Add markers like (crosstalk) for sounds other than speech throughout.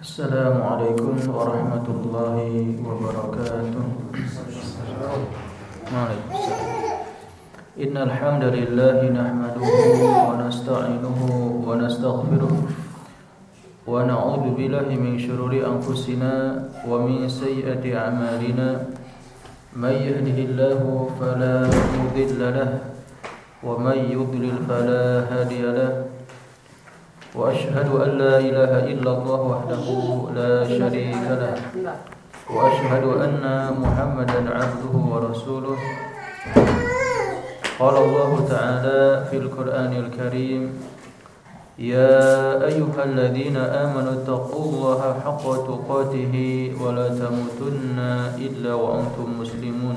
السلام عليكم ورحمة الله وبركاته. وعليكم السلام إن الحمد لله نحمده ونستعينه ونستغفره ونعوذ بالله من شرور أنفسنا ومن سيئة أعمالنا. من يهده الله فلا مضل له ومن يضلل فلا هادي له. وأشهد أن لا إله إلا الله وحده لا شريك له. وأشهد أن محمدا عبده ورسوله. قال الله تعالى في القرآن الكريم يا أيها الذين آمنوا اتقوا الله حق تقاته ولا تموتن إلا وأنتم مسلمون.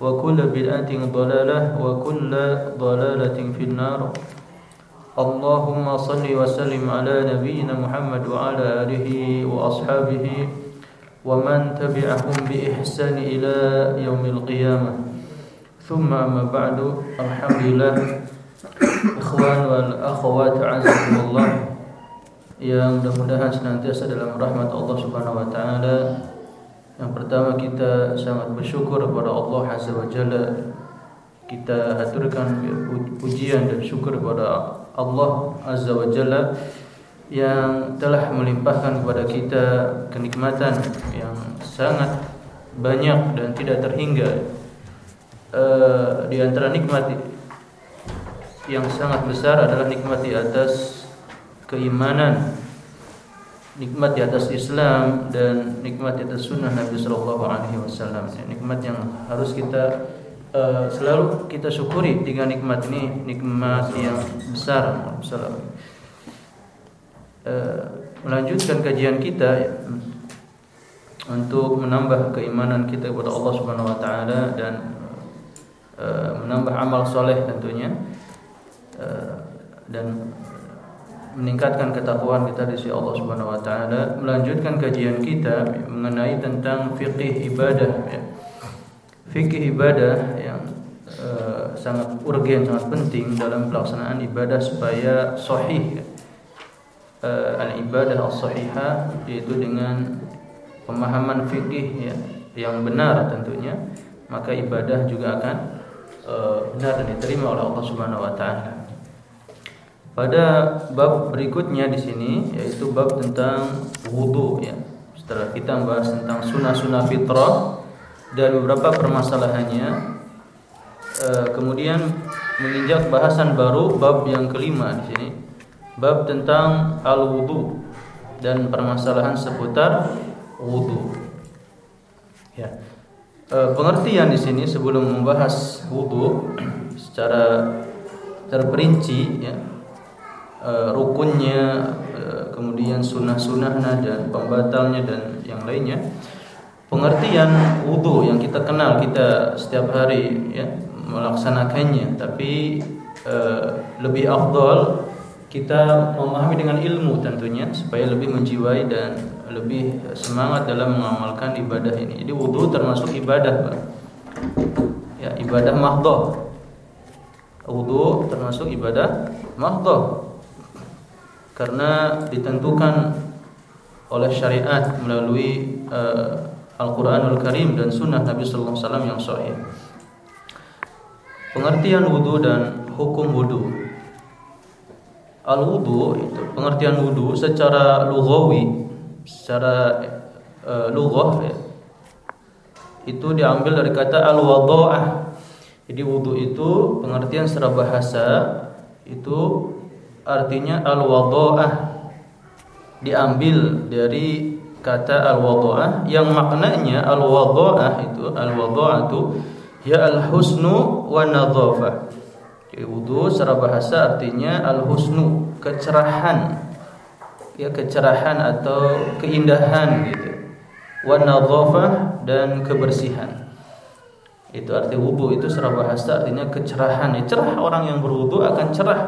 وكل بدعة ضلالة وكل ضلالة في النار. اللهم صل وسلم على نبينا محمد وعلى آله وأصحابه ومن تبعهم بإحسان إلى يوم القيامة. ثم أما بعد الحمد لله. إخوان والأخوات عزكم الله yang mudah-mudahan senantiasa dalam rahmat Allah Subhanahu wa taala Yang pertama kita sangat bersyukur kepada Allah Azza wa Jalla. Kita haturkan pujian dan syukur kepada Allah Azza wa Jalla Yang telah melimpahkan kepada kita kenikmatan yang sangat banyak dan tidak terhingga. Uh, Di antara nikmat yang sangat besar adalah nikmat di atas keimanan nikmat di atas Islam dan nikmat di atas sunnah Nabi Shallallahu Alaihi Wasallam. Nikmat yang harus kita uh, selalu kita syukuri dengan nikmat ini nikmat yang besar. Uh, melanjutkan kajian kita ya, untuk menambah keimanan kita kepada Allah Subhanahu Wa Taala dan uh, menambah amal soleh tentunya uh, dan meningkatkan ketakwaan kita di sisi Allah Subhanahu wa taala, melanjutkan kajian kita mengenai tentang fikih ibadah ya. Fikih ibadah yang uh, sangat urgen, sangat penting dalam pelaksanaan ibadah supaya sahih. Ya. Uh, al-ibadah as-sahihah yaitu dengan pemahaman fikih ya, yang benar tentunya, maka ibadah juga akan uh, benar dan diterima oleh Allah Subhanahu wa taala. Pada bab berikutnya di sini yaitu bab tentang wudhu ya. Setelah kita membahas tentang sunnah-sunnah fitrah dan beberapa permasalahannya, eh, kemudian menginjak bahasan baru bab yang kelima di sini, bab tentang al wudhu dan permasalahan seputar wudhu. Ya. Eh, pengertian di sini sebelum membahas wudhu secara terperinci ya uh, rukunnya, uh, kemudian sunnah-sunnahnya dan pembatalnya dan yang lainnya. Pengertian wudhu yang kita kenal kita setiap hari ya melaksanakannya, tapi uh, lebih afdol kita memahami dengan ilmu tentunya supaya lebih menjiwai dan lebih semangat dalam mengamalkan ibadah ini. Jadi wudhu termasuk ibadah, Pak. Ya, ibadah mahdoh. Wudhu termasuk ibadah mahdoh karena ditentukan oleh syariat melalui uh, Al-Qur'anul Karim dan sunnah Nabi sallallahu alaihi wasallam yang sahih. Pengertian wudu dan hukum wudu. Al-wudu itu pengertian wudu secara lughawi, secara uh, lughah ya, itu diambil dari kata al-wadha'ah. Jadi wudu itu pengertian secara bahasa itu artinya al-wadha'ah. Diambil dari kata al-wadha'ah yang maknanya al-wadha'ah itu al-wadha'ah itu ya al-husnu wa nadhafah. Jadi wudu secara bahasa artinya al-husnu, kecerahan. Ya kecerahan atau keindahan gitu wa dan kebersihan. Itu arti wudu itu secara bahasa artinya kecerahan. Ya, cerah orang yang berwudu akan cerah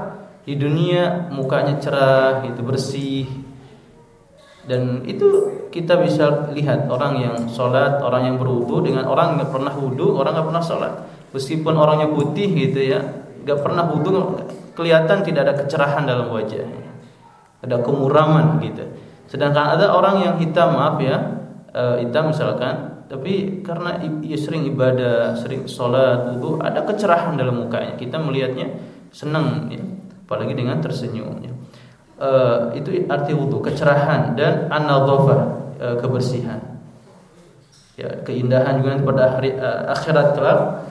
di dunia mukanya cerah, itu bersih. Dan itu kita bisa lihat orang yang sholat, orang yang berwudu dengan orang yang pernah wudu, orang nggak pernah sholat. Meskipun orangnya putih gitu ya, nggak pernah wudu, kelihatan tidak ada kecerahan dalam wajahnya, ada kemuraman gitu. Sedangkan ada orang yang hitam, maaf ya, uh, hitam misalkan tapi karena ia sering ibadah, sering sholat, wudhu, ada kecerahan dalam mukanya. Kita melihatnya senang, ya. Apalagi dengan tersenyum. Ya. Uh, itu arti wudhu, kecerahan dan an uh, kebersihan. Ya, keindahan juga pada hari uh, akhirat kelak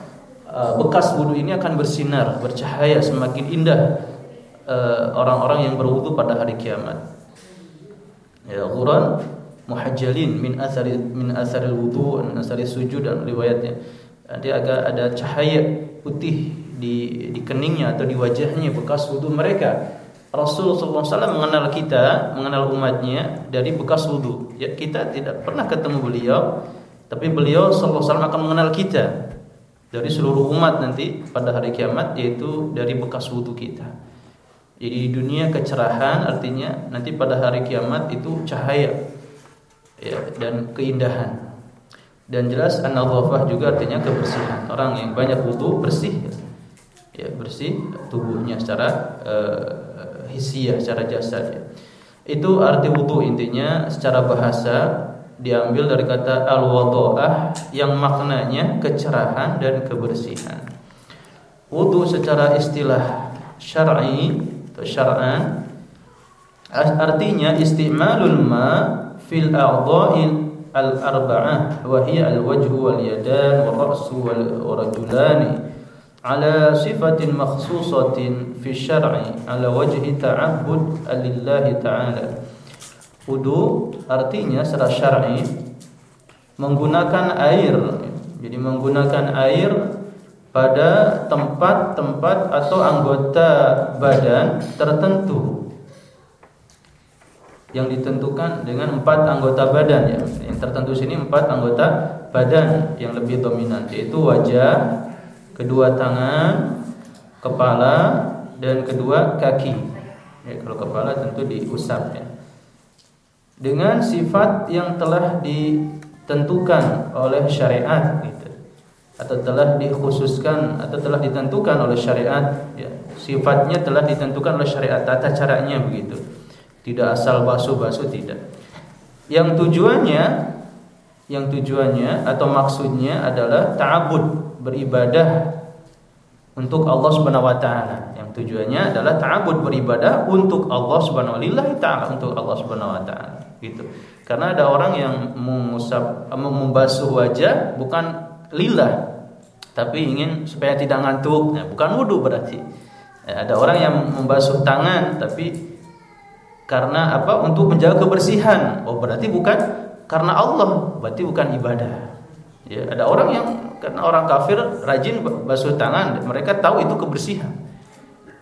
uh, bekas wudhu ini akan bersinar, bercahaya semakin indah orang-orang uh, yang berwudhu pada hari kiamat. Ya, Quran muhajjalin min asari min asaril wudu min asari sujud dan riwayatnya dia agak ada cahaya putih di di keningnya atau di wajahnya bekas wudu mereka Rasulullah SAW mengenal kita, mengenal umatnya dari bekas wudu. Ya, kita tidak pernah ketemu beliau, tapi beliau SAW akan mengenal kita dari seluruh umat nanti pada hari kiamat, yaitu dari bekas wudu kita. Jadi dunia kecerahan artinya nanti pada hari kiamat itu cahaya ya, dan keindahan. Dan jelas an juga artinya kebersihan. Orang yang banyak wudu bersih ya, bersih tubuhnya secara uh, hisiah, secara jasad ya. Itu arti wudu intinya secara bahasa diambil dari kata al-wadha'ah yang maknanya kecerahan dan kebersihan. Wudu secara istilah syar'i atau syar'an artinya istimalul ma' fil a'dha'il al-arba'ah wa hiya al-wajhu wal yadan wal ra'su wal rajulani ala sifatin makhsusatin fi syar'i ala wajhi ta'abbud lillahi ta'ala wudu artinya secara syar'i menggunakan air jadi menggunakan air pada tempat-tempat atau anggota badan tertentu yang ditentukan dengan empat anggota badan ya. Yang tertentu sini empat anggota badan yang lebih dominan yaitu wajah, kedua tangan, kepala dan kedua kaki. Ya, kalau kepala tentu diusap ya. Dengan sifat yang telah ditentukan oleh syariat gitu. Atau telah dikhususkan atau telah ditentukan oleh syariat ya. Sifatnya telah ditentukan oleh syariat tata caranya begitu tidak asal basuh-basuh tidak. Yang tujuannya yang tujuannya atau maksudnya adalah ta'abud, beribadah untuk Allah Subhanahu wa taala. Yang tujuannya adalah ta'abud beribadah untuk Allah Subhanahu wa taala, untuk Allah Subhanahu wa taala. Gitu. Karena ada orang yang mengusap membasuh wajah bukan lillah tapi ingin supaya tidak ngantuk. Nah, bukan wudu berarti. Ya, ada orang yang membasuh tangan tapi karena apa? Untuk menjaga kebersihan. Oh, berarti bukan karena Allah, berarti bukan ibadah. Ya, ada orang yang karena orang kafir rajin basuh tangan, mereka tahu itu kebersihan.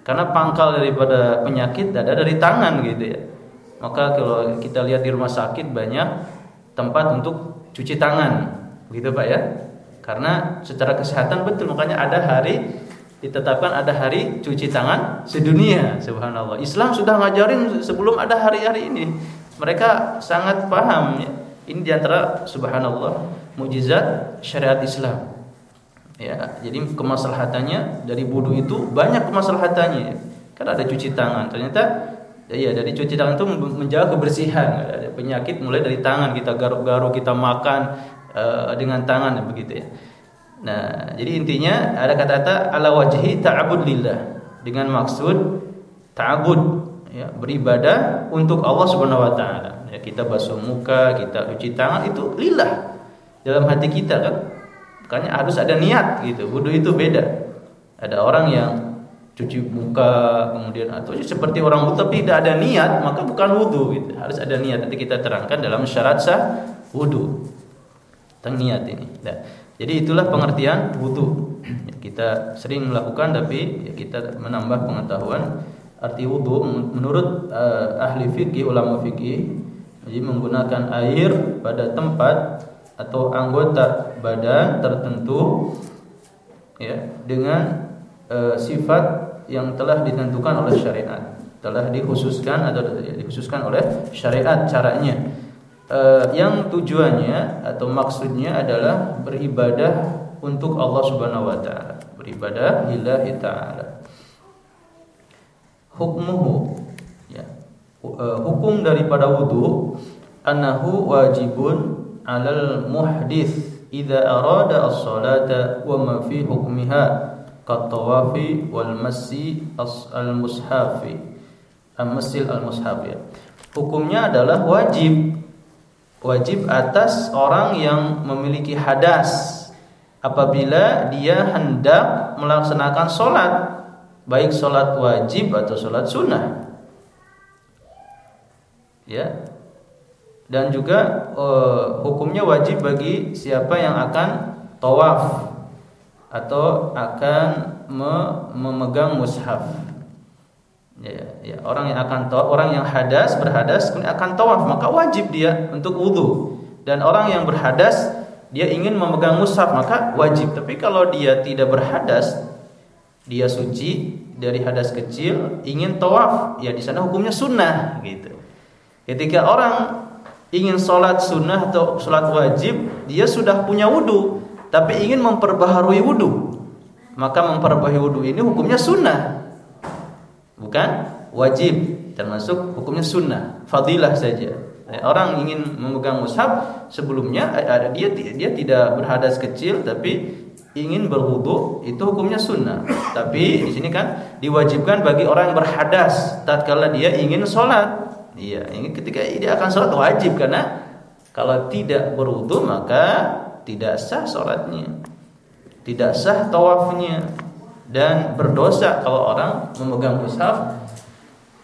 Karena pangkal daripada penyakit ada dari tangan gitu ya. Maka kalau kita lihat di rumah sakit banyak tempat untuk cuci tangan, begitu Pak ya. Karena secara kesehatan betul makanya ada hari ditetapkan ada hari cuci tangan sedunia subhanallah Islam sudah ngajarin sebelum ada hari-hari ini mereka sangat paham ya. Ini di antara subhanallah mujizat syariat Islam. Ya jadi kemaslahatannya dari budu itu banyak kemaslahatannya. Ya. kan ada cuci tangan. Ternyata ya dari cuci tangan itu menjaga kebersihan. Ada penyakit mulai dari tangan kita garuk-garuk kita makan uh, dengan tangan begitu ya. Nah, jadi intinya ada kata-kata ala wajhi ta'abud lillah. Dengan maksud ta'abud ya, beribadah untuk Allah Subhanahu wa taala. Ya, kita basuh muka, kita cuci tangan itu lillah dalam hati kita kan. Makanya harus ada niat gitu. Wudu itu beda. Ada orang yang cuci muka kemudian atau seperti orang wudu tapi tidak ada niat maka bukan wudu gitu. Harus ada niat. Nanti kita terangkan dalam syarat sah wudu. Tentang niat ini. Nah, jadi itulah pengertian wudu. Kita sering melakukan tapi ya kita menambah pengetahuan arti wudu menurut uh, ahli fikih ulama fikih jadi menggunakan air pada tempat atau anggota badan tertentu ya dengan e, sifat yang telah ditentukan oleh syariat. Telah dikhususkan atau dikhususkan oleh syariat caranya. E, yang tujuannya atau maksudnya adalah beribadah untuk Allah Subhanahu wa taala. Beribadah lillahi taala hukmuhu. Ya. E, hukum daripada wudu annahu wajibun alal muhdith idza arada as-salata wa ma fi hukmiha katawafi wal massi al-mushafi. Al-masil al-mushaf ya. Hukumnya adalah wajib. Wajib atas orang yang memiliki hadas. Apabila dia hendak melaksanakan sholat baik sholat wajib atau sholat sunnah. Ya. Dan juga uh, hukumnya wajib bagi siapa yang akan tawaf atau akan me memegang mushaf. Ya, ya, orang yang akan tawaf, orang yang hadas berhadas kemudian akan tawaf. Maka wajib dia untuk wudhu dan orang yang berhadas dia ingin memegang mushaf maka wajib. Tapi kalau dia tidak berhadas dia suci dari hadas kecil ingin tawaf ya di sana hukumnya sunnah gitu ketika orang ingin sholat sunnah atau sholat wajib, dia sudah punya wudhu, tapi ingin memperbaharui wudhu. Maka memperbaharui wudhu ini hukumnya sunnah, bukan wajib, termasuk hukumnya sunnah, fadilah saja. Eh, orang ingin memegang mushaf sebelumnya ada dia dia tidak berhadas kecil tapi ingin berwudu itu hukumnya sunnah. Tapi di sini kan diwajibkan bagi orang yang berhadas tatkala dia ingin sholat Iya, ini ketika dia akan sholat wajib karena kalau tidak berwudu maka tidak sah sholatnya, tidak sah tawafnya dan berdosa kalau orang memegang mushaf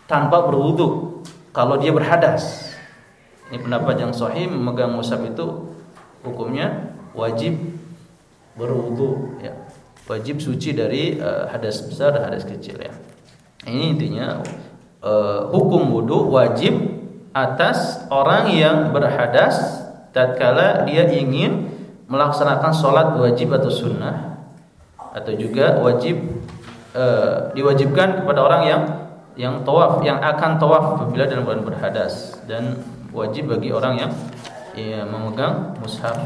tanpa berwudu kalau dia berhadas. Ini pendapat yang sahih memegang mushaf itu hukumnya wajib berwudu ya. Wajib suci dari uh, hadas besar dan hadas kecil ya. Ini intinya uh, hukum wudhu wajib atas orang yang berhadas tatkala dia ingin melaksanakan sholat wajib atau sunnah atau juga wajib uh, diwajibkan kepada orang yang yang tawaf yang akan tawaf apabila dalam keadaan berhadas dan wajib bagi orang yang ya, memegang mushaf.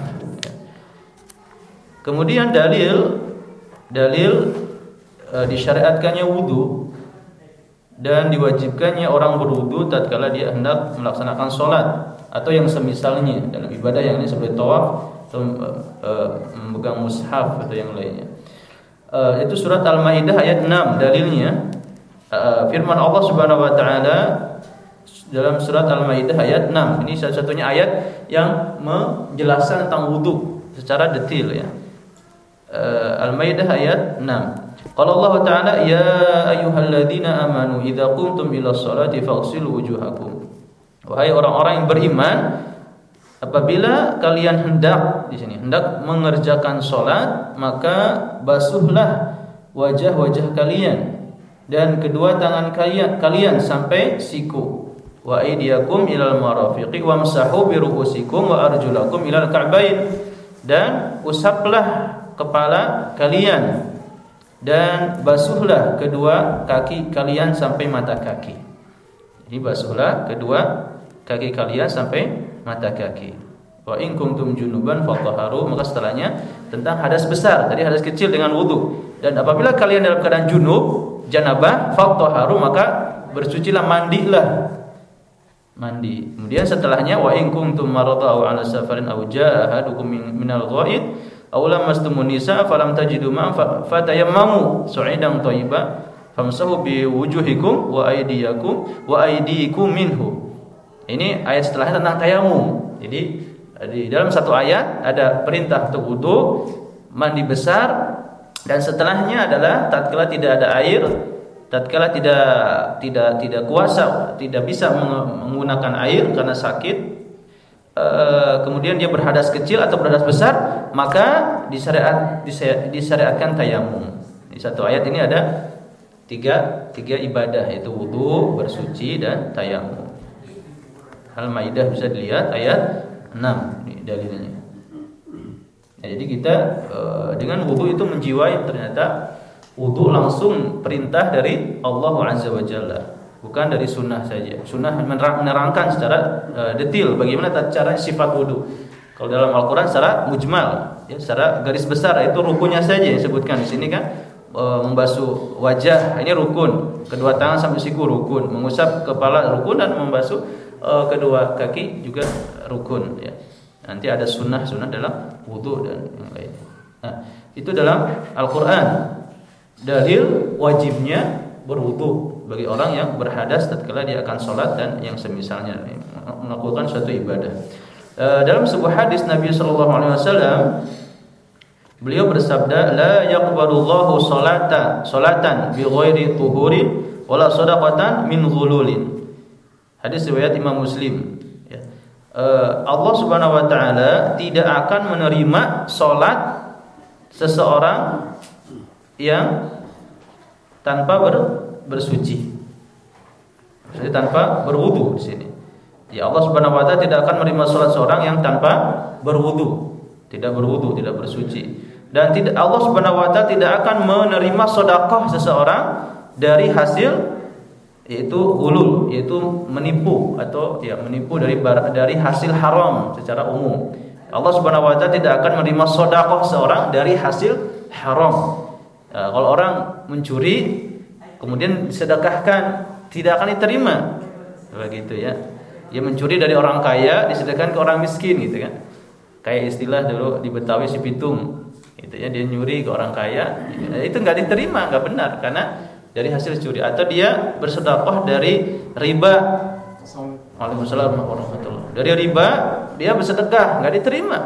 Kemudian dalil dalil e, disyariatkannya wudhu dan diwajibkannya orang berwudu tatkala dia hendak melaksanakan sholat atau yang semisalnya dalam ibadah yang ini seperti tawaf atau uh, memegang mushaf atau yang lainnya. Uh, itu surat Al-Maidah ayat 6 dalilnya uh, firman Allah Subhanahu wa taala dalam surat Al-Maidah ayat 6. Ini salah satunya ayat yang menjelaskan tentang wudu secara detail ya. Uh, Al-Maidah ayat 6. Qala Allah Ta'ala ya ayyuhalladzina amanu idza qumtum ila sholati faghsilu wujuhakum. Wahai orang-orang yang beriman, apabila kalian hendak di sini hendak mengerjakan salat, maka basuhlah wajah-wajah kalian dan kedua tangan kalian kalian sampai siku. Wa aydiyakum ilal marafiqi wamsahu bi ru'usikum wa arjulakum ilal ka'bain. Dan usaplah kepala kalian dan basuhlah kedua kaki kalian sampai mata kaki. Jadi basuhlah kedua kaki kalian sampai mata kaki. Wa in kuntum junuban fatahharu maka setelahnya tentang hadas besar tadi hadas kecil dengan wudu dan apabila kalian dalam keadaan junub janabah fatahharu maka bersucilah mandilah mandi. Kemudian setelahnya wa in kuntum marada ala safarin aw jaa ahadukum minal ghaid Aulam mastumun nisa falam tajidu ma fatayammamu su'idan thayyiba famsahu bi wujuhikum wa aydiyakum wa aydikum minhu. Ini ayat setelahnya tentang tayamum. Jadi di dalam satu ayat ada perintah untuk wudu, mandi besar dan setelahnya adalah tatkala tidak ada air tatkala tidak tidak tidak kuasa tidak bisa menggunakan air karena sakit uh, kemudian dia berhadas kecil atau berhadas besar maka disyariat disyariatkan tayamum di satu ayat ini ada tiga tiga ibadah yaitu wudhu bersuci dan tayamum Al-Maidah bisa dilihat ayat 6 ini dalilnya Ya, jadi kita e, dengan wudhu itu menjiwai ternyata wudhu langsung perintah dari Allah Azza wa Jalla, bukan dari sunnah saja. Sunnah menerangkan secara e, detail bagaimana cara sifat wudhu. Kalau dalam Al-Quran secara mujmal, ya, secara garis besar itu rukunnya saja yang disebutkan di sini kan e, membasuh wajah ini rukun, kedua tangan sampai siku rukun, mengusap kepala rukun dan membasuh e, kedua kaki juga rukun. Ya. Nanti ada sunnah-sunnah dalam wudhu dan yang lain. Nah, itu dalam Al-Quran. Dalil wajibnya berwudhu bagi orang yang berhadas tatkala dia akan sholat dan yang semisalnya melakukan suatu ibadah. E, dalam sebuah hadis Nabi Shallallahu Alaihi Wasallam beliau bersabda, la yakbalullahu salata salatan bi ghairi tuhurin wala sadaqatan min ghululin. Hadis riwayat Imam Muslim. Ya. E, Allah Subhanahu Wa Taala tidak akan menerima sholat seseorang yang tanpa ber bersuci. Jadi tanpa berwudu di sini. Ya Allah Subhanahu wa taala tidak akan menerima salat seorang yang tanpa berwudu, tidak berwudu, tidak bersuci. Dan tidak Allah Subhanahu wa taala tidak akan menerima sedekah seseorang dari hasil yaitu ulul yaitu menipu atau ya menipu dari dari hasil haram secara umum. Allah Subhanahu wa taala tidak akan menerima sedekah seorang dari hasil haram. Ya, kalau orang mencuri kemudian disedekahkan tidak akan diterima. Begitu ya. Dia mencuri dari orang kaya disedekahkan ke orang miskin gitu kan. Kayak istilah dulu di Betawi si pitung. Gitu ya dia nyuri ke orang kaya, gitu. itu nggak diterima, nggak benar karena dari hasil curi atau dia bersedekah dari riba. Waalaikumsalam warahmatullahi Dari riba dia bersedekah nggak diterima.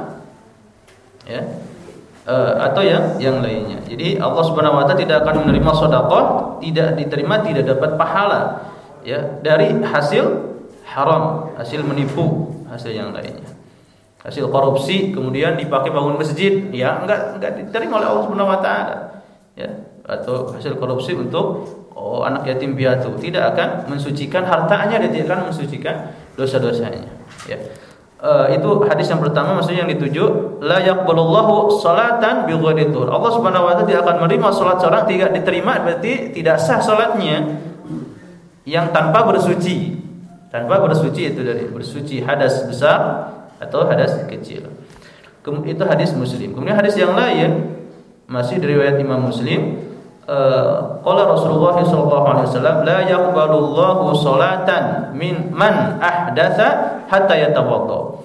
Ya. E, atau yang yang lainnya. Jadi Allah Subhanahu wa taala tidak akan menerima sedekah, tidak diterima, tidak dapat pahala ya dari hasil haram, hasil menipu, hasil yang lainnya. Hasil korupsi kemudian dipakai bangun masjid, ya enggak enggak diterima oleh Allah Subhanahu wa taala. Ya, atau hasil korupsi untuk oh, anak yatim piatu tidak akan mensucikan hartanya dan tidak akan mensucikan dosa-dosanya ya Uh, itu hadis yang pertama maksudnya yang dituju la yaqbalullahu salatan bi ghairi Allah Subhanahu wa taala tidak akan menerima salat seorang tidak diterima berarti tidak sah salatnya yang tanpa bersuci. Tanpa bersuci itu dari bersuci hadas besar atau hadas kecil. Itu hadis Muslim. Kemudian hadis yang lain masih dari riwayat Imam Muslim qala Rasulullah sallallahu alaihi wasallam la yaqbalullahu salatan min man ahdatsa hatta yatawadda.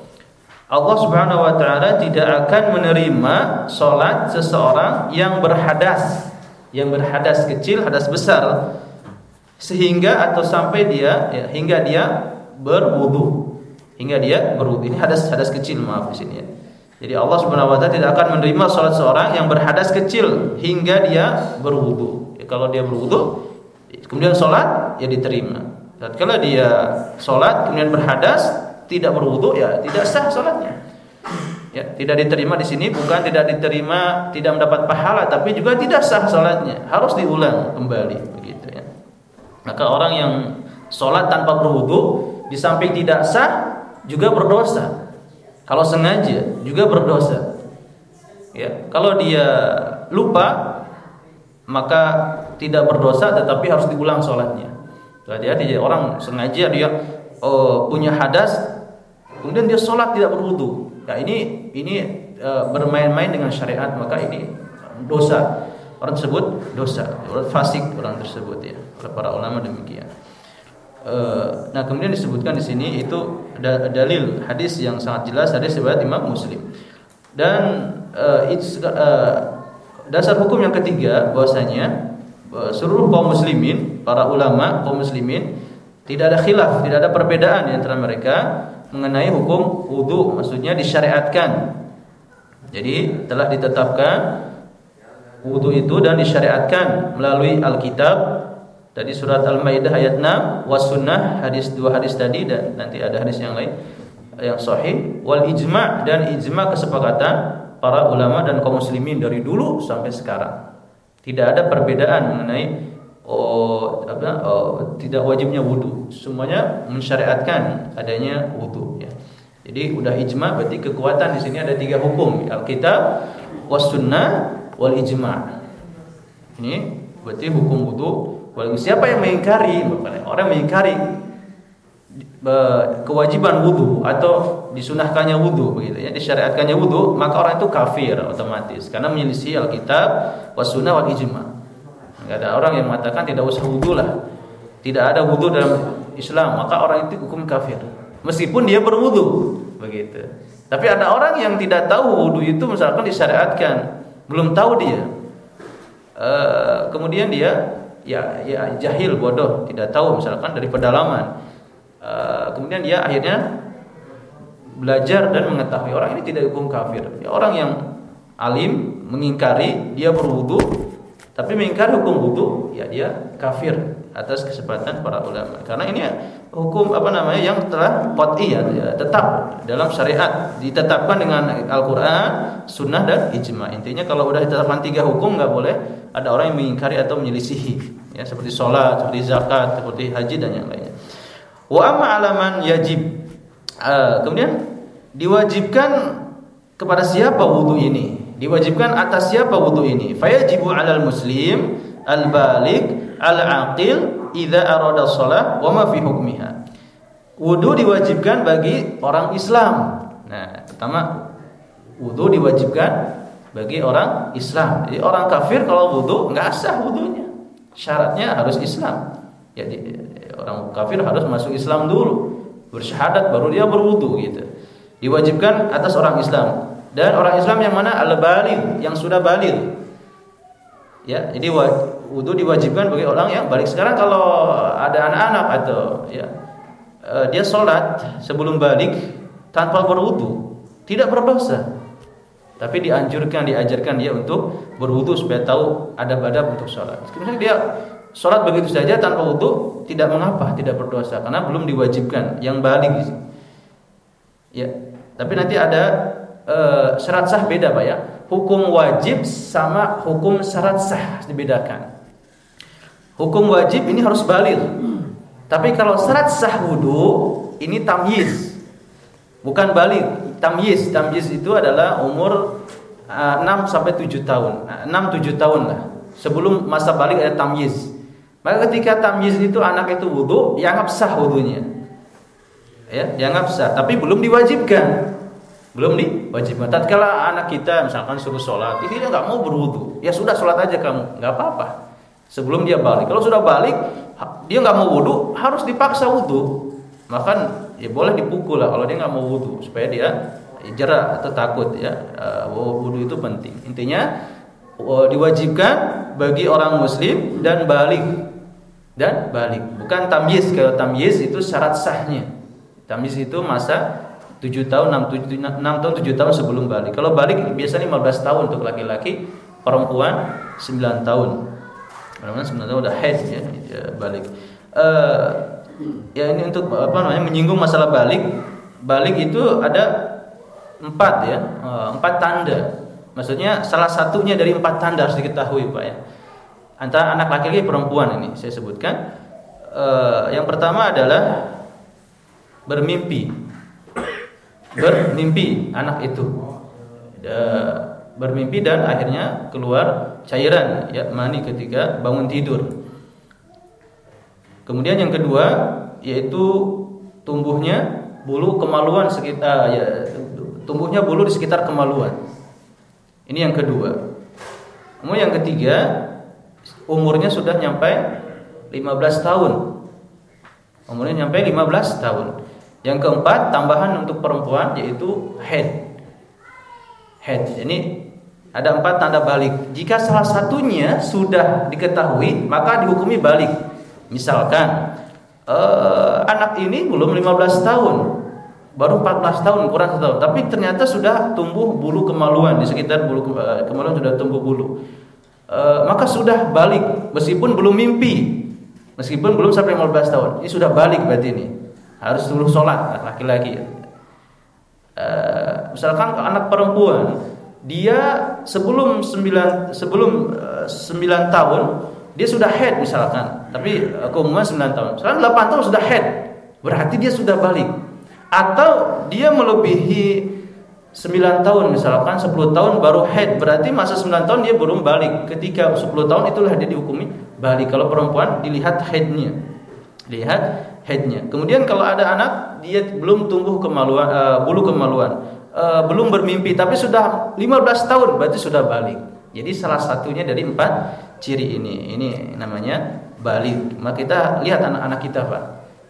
Allah Subhanahu wa taala tidak akan menerima salat seseorang yang berhadas, yang berhadas kecil, hadas besar sehingga atau sampai dia ya, hingga dia berwudu. Hingga dia berwudu. Ini hadas hadas kecil maaf di sini ya. Jadi Allah Subhanahu wa taala tidak akan menerima salat seorang yang berhadas kecil hingga dia berwudu. Ya, kalau dia berwudu kemudian salat ya diterima. kalau dia salat kemudian berhadas tidak berwudu ya tidak sah salatnya. Ya, tidak diterima di sini bukan tidak diterima tidak mendapat pahala tapi juga tidak sah salatnya. Harus diulang kembali begitu ya. Maka orang yang salat tanpa berwudu di samping tidak sah juga berdosa kalau sengaja juga berdosa. Ya, kalau dia lupa maka tidak berdosa tetapi harus diulang sholatnya. Hati-hati orang sengaja dia oh, punya hadas kemudian dia sholat tidak berwudu. Nah ini ini uh, bermain-main dengan syariat maka ini dosa. Orang tersebut dosa, orang fasik orang tersebut ya. Oleh para ulama demikian. Eh, nah kemudian disebutkan di sini itu dalil hadis yang sangat jelas hadis riwayat Imam Muslim. Dan uh, it's, uh, dasar hukum yang ketiga bahwasanya uh, seluruh kaum muslimin para ulama kaum muslimin tidak ada khilaf tidak ada perbedaan antara mereka mengenai hukum wudhu maksudnya disyariatkan. Jadi telah ditetapkan wudu itu dan disyariatkan melalui Alkitab tadi surat Al-Maidah ayat 6 was sunnah hadis dua hadis tadi dan nanti ada hadis yang lain yang sahih wal ijma' dan ijma' kesepakatan para ulama dan kaum muslimin dari dulu sampai sekarang. Tidak ada perbedaan mengenai oh apa oh, tidak wajibnya wudu. Semuanya mensyariatkan adanya wudu ya. Jadi udah ijma berarti kekuatan di sini ada tiga hukum Alkitab, was sunnah, wal ijma. Ini berarti hukum wudu. Wal siapa yang mengingkari? Orang mengingkari kewajiban wudu atau disunahkannya wudu begitu ya disyariatkannya wudu maka orang itu kafir otomatis karena menyelisih Alkitab was sunnah wal ijma. Enggak ada orang yang mengatakan tidak usah wudu lah. Tidak ada wudu dalam Islam, maka orang itu hukum kafir meskipun dia berwudu begitu. Tapi ada orang yang tidak tahu wudu itu misalkan disyariatkan, belum tahu dia. E, kemudian dia ya ya jahil bodoh, tidak tahu misalkan dari pedalaman. E, kemudian dia akhirnya belajar dan mengetahui orang ini tidak hukum kafir. Ya, orang yang alim mengingkari dia berwudu tapi mengingkari hukum wudu ya dia kafir atas kesempatan para ulama. Karena ini hukum apa namanya yang telah qat'i ya, tetap dalam syariat ditetapkan dengan Al-Qur'an, sunnah dan ijma. Intinya kalau udah ditetapkan tiga hukum nggak boleh ada orang yang mengingkari atau menyelisihi ya seperti sholat, seperti zakat, seperti haji dan yang lainnya. Wa amma alaman yajib. Uh, kemudian diwajibkan kepada siapa wudhu ini? Diwajibkan atas siapa wudhu ini? Fayajibu alal muslim al-balik al-aqil idza arada shalah wa ma fi hukmiha. Wudu diwajibkan bagi orang Islam. Nah, pertama wudu diwajibkan bagi orang Islam. Jadi orang kafir kalau wudu nggak sah wudunya. Syaratnya harus Islam. Jadi orang kafir harus masuk Islam dulu, bersyahadat baru dia berwudu gitu. Diwajibkan atas orang Islam dan orang Islam yang mana al-baligh, yang sudah baligh. Ya, jadi wudhu diwajibkan bagi orang yang balik. Sekarang kalau ada anak-anak atau ya eh, dia sholat sebelum balik tanpa berwudhu tidak berdosa. Tapi dianjurkan, diajarkan dia untuk berwudhu supaya tahu adab-adab untuk sholat. Misalnya dia sholat begitu saja tanpa wudhu tidak mengapa, tidak berdosa karena belum diwajibkan yang balik. Ya, tapi nanti ada uh, syarat sah beda pak ya hukum wajib sama hukum syarat sah dibedakan. Hukum wajib ini harus balik. Tapi kalau syarat sah wudhu ini tamyiz. Bukan balik, tamyiz. Tamyiz itu adalah umur uh, 6 sampai 7 tahun. Uh, 6 7 tahun lah. Sebelum masa balik ada tamyiz. Maka ketika tamyiz itu anak itu wudhu, dianggap sah wudhunya. Ya, dianggap sah, tapi belum diwajibkan belum diwajibkan. Tatkala anak kita misalkan suruh sholat, dia nggak mau berwudu, ya sudah sholat aja kamu, nggak apa-apa. Sebelum dia balik, kalau sudah balik, dia nggak mau wudu, harus dipaksa wudu. Maka ya boleh dipukul lah kalau dia nggak mau wudu, supaya dia jerak atau takut ya. Uh, wudu itu penting. Intinya uh, diwajibkan bagi orang muslim dan balik dan balik. Bukan tamyiz. Kalau tamyiz itu syarat sahnya. Tamyiz itu masa 7 tahun 6, 7, 6 tahun 7 tahun sebelum balik. Kalau balik biasanya 15 tahun untuk laki-laki, perempuan 9 tahun. Perempuan 9 tahun udah head ya, ya balik. Uh, ya ini untuk apa namanya menyinggung masalah balik. Balik itu ada empat ya, uh, empat tanda. Maksudnya salah satunya dari empat tanda harus diketahui pak ya. Antara anak laki-laki perempuan ini saya sebutkan. Uh, yang pertama adalah bermimpi bermimpi anak itu bermimpi dan akhirnya keluar cairan ya mani ketika bangun tidur. Kemudian yang kedua yaitu tumbuhnya bulu kemaluan sekitar ya tumbuhnya bulu di sekitar kemaluan. Ini yang kedua. Kemudian yang ketiga umurnya sudah nyampe 15 tahun. Umurnya nyampe 15 tahun. Yang keempat, tambahan untuk perempuan yaitu head. Head. Ini ada empat tanda balik. Jika salah satunya sudah diketahui, maka dihukumi balik. Misalkan uh, anak ini belum 15 tahun, baru 14 tahun kurang satu tahun tapi ternyata sudah tumbuh bulu kemaluan di sekitar bulu eh, kemaluan sudah tumbuh bulu e, maka sudah balik meskipun belum mimpi meskipun belum sampai 15 tahun ini sudah balik berarti ini harus dulu sholat laki-laki. E, misalkan anak perempuan dia sebelum 9 sebelum e, 9 tahun dia sudah head misalkan. Tapi keumuman 9 tahun. Sekarang 8 tahun sudah head berarti dia sudah balik. Atau dia melebihi 9 tahun misalkan 10 tahun baru head berarti masa 9 tahun dia belum balik. Ketika 10 tahun itulah dia dihukumi balik. Kalau perempuan dilihat headnya. Lihat headnya. Kemudian kalau ada anak dia belum tumbuh kemaluan uh, bulu kemaluan. Uh, belum bermimpi tapi sudah 15 tahun berarti sudah balik. Jadi salah satunya dari empat ciri ini. Ini namanya balik maka kita lihat anak-anak kita Pak.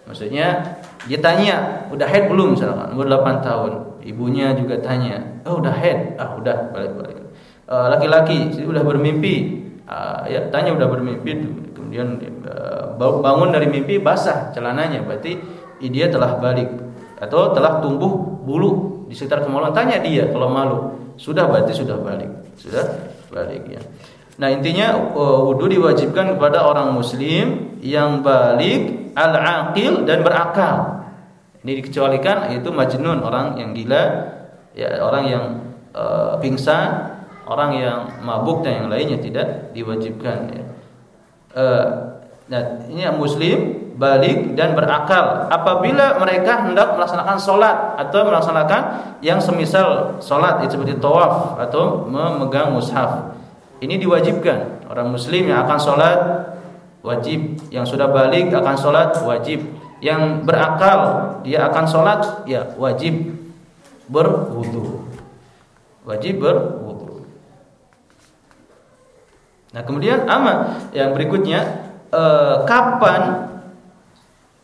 Maksudnya dia tanya, udah head belum? Misalkan, umur 8 tahun. Ibunya juga tanya, oh udah head, ah udah balik-balik. Uh, laki-laki udah bermimpi, uh, ya tanya udah bermimpi, kemudian bangun dari mimpi basah celananya, berarti dia telah balik atau telah tumbuh bulu di sekitar kemaluan. Tanya dia kalau malu, sudah berarti sudah balik, sudah balik ya. Nah intinya uh, wudhu diwajibkan kepada orang muslim yang balik, al-aqil dan berakal. Ini dikecualikan yaitu majnun, orang yang gila, ya orang yang e, pingsan, orang yang mabuk dan yang lainnya tidak diwajibkan ya. Nah, ini yang muslim balik dan berakal. Apabila mereka hendak melaksanakan sholat atau melaksanakan yang semisal sholat itu seperti tawaf atau memegang mushaf. Ini diwajibkan. Orang muslim yang akan sholat wajib. Yang sudah balik akan sholat wajib. Yang berakal dia akan sholat ya wajib. Berwudu. Wajib berwudu. Nah kemudian ama yang berikutnya eh, kapan?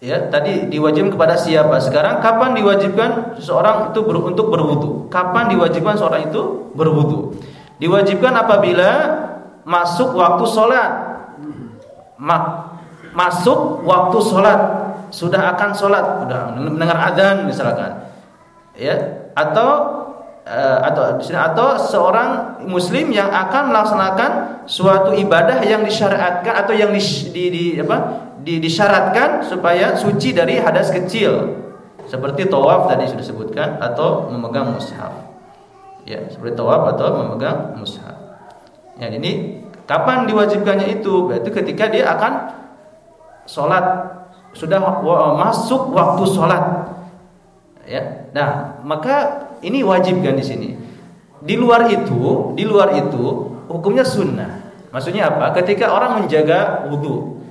Ya tadi diwajibkan kepada siapa? Sekarang kapan diwajibkan seseorang itu ber, untuk berwudu? Kapan diwajibkan seorang itu berwudu? Diwajibkan apabila masuk waktu sholat. Masuk waktu sholat. Sudah akan sholat, sudah mendengar adzan misalkan, ya, atau atau atau seorang muslim yang akan melaksanakan suatu ibadah yang disyariatkan atau yang di, di, di apa di, disyaratkan supaya suci dari hadas kecil. Seperti tawaf tadi sudah disebutkan atau memegang mushaf. Ya seperti tawaf atau memegang mushaf. Ya ini kapan diwajibkannya itu? Berarti ketika dia akan sholat. Sudah masuk waktu sholat. Ya nah maka ini wajib kan di sini. Di luar itu di luar itu hukumnya sunnah. Maksudnya apa? Ketika orang menjaga wudhu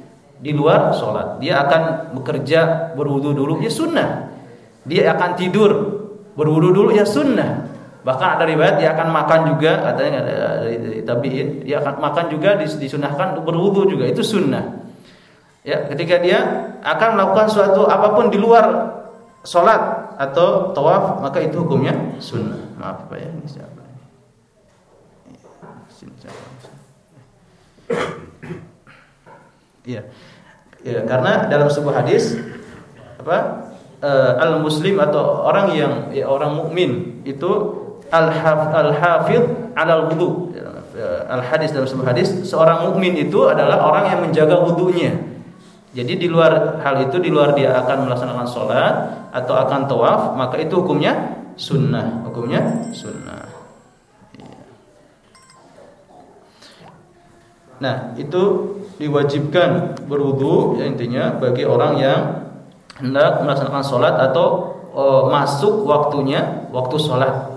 di luar sholat dia akan bekerja berwudhu dulu ya sunnah. Dia akan tidur berwudhu dulu ya sunnah. Bahkan ada riwayat dia akan makan juga katanya dari tabiin dia akan makan juga disunahkan untuk berwudhu juga itu sunnah. Ya ketika dia akan melakukan suatu apa pun di luar sholat atau tawaf maka itu hukumnya sunnah. Maaf pak ya ini siapa Iya. Ya, karena dalam sebuah hadis apa uh, al muslim atau orang yang ya, orang mukmin itu al al hafid al wudu. Al hadis dalam sebuah hadis seorang mukmin itu adalah orang yang menjaga wudunya. Jadi di luar hal itu di luar dia akan melaksanakan sholat atau akan tawaf maka itu hukumnya sunnah hukumnya sunnah. Iya. Nah itu diwajibkan berwudu ya intinya bagi orang yang hendak melaksanakan sholat atau e, masuk waktunya waktu sholat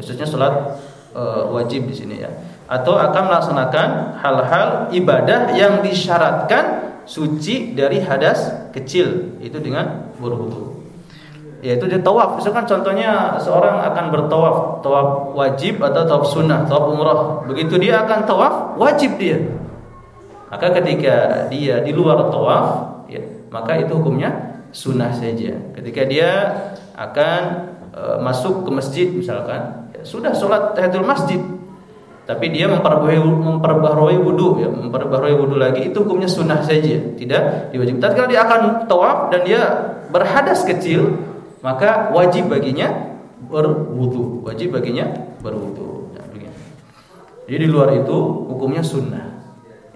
khususnya sholat e, wajib di sini ya atau akan melaksanakan hal-hal ibadah yang disyaratkan suci dari hadas kecil itu dengan berwudu. Yaitu dia tawaf. Misalkan contohnya seorang akan bertawaf, tawaf wajib atau tawaf sunnah, tawaf umrah. Begitu dia akan tawaf, wajib dia. Maka ketika dia di luar tawaf, ya, maka itu hukumnya sunnah saja. Ketika dia akan e, masuk ke masjid misalkan, ya, sudah sholat tahiyatul masjid, tapi dia memperbaharui memperbaharui wudu ya memperbaharui wudu lagi itu hukumnya sunnah saja tidak diwajibkan kalau dia akan tawaf dan dia berhadas kecil maka wajib baginya berwudu. Wajib baginya berwudu. Ya, Jadi di luar itu hukumnya sunnah.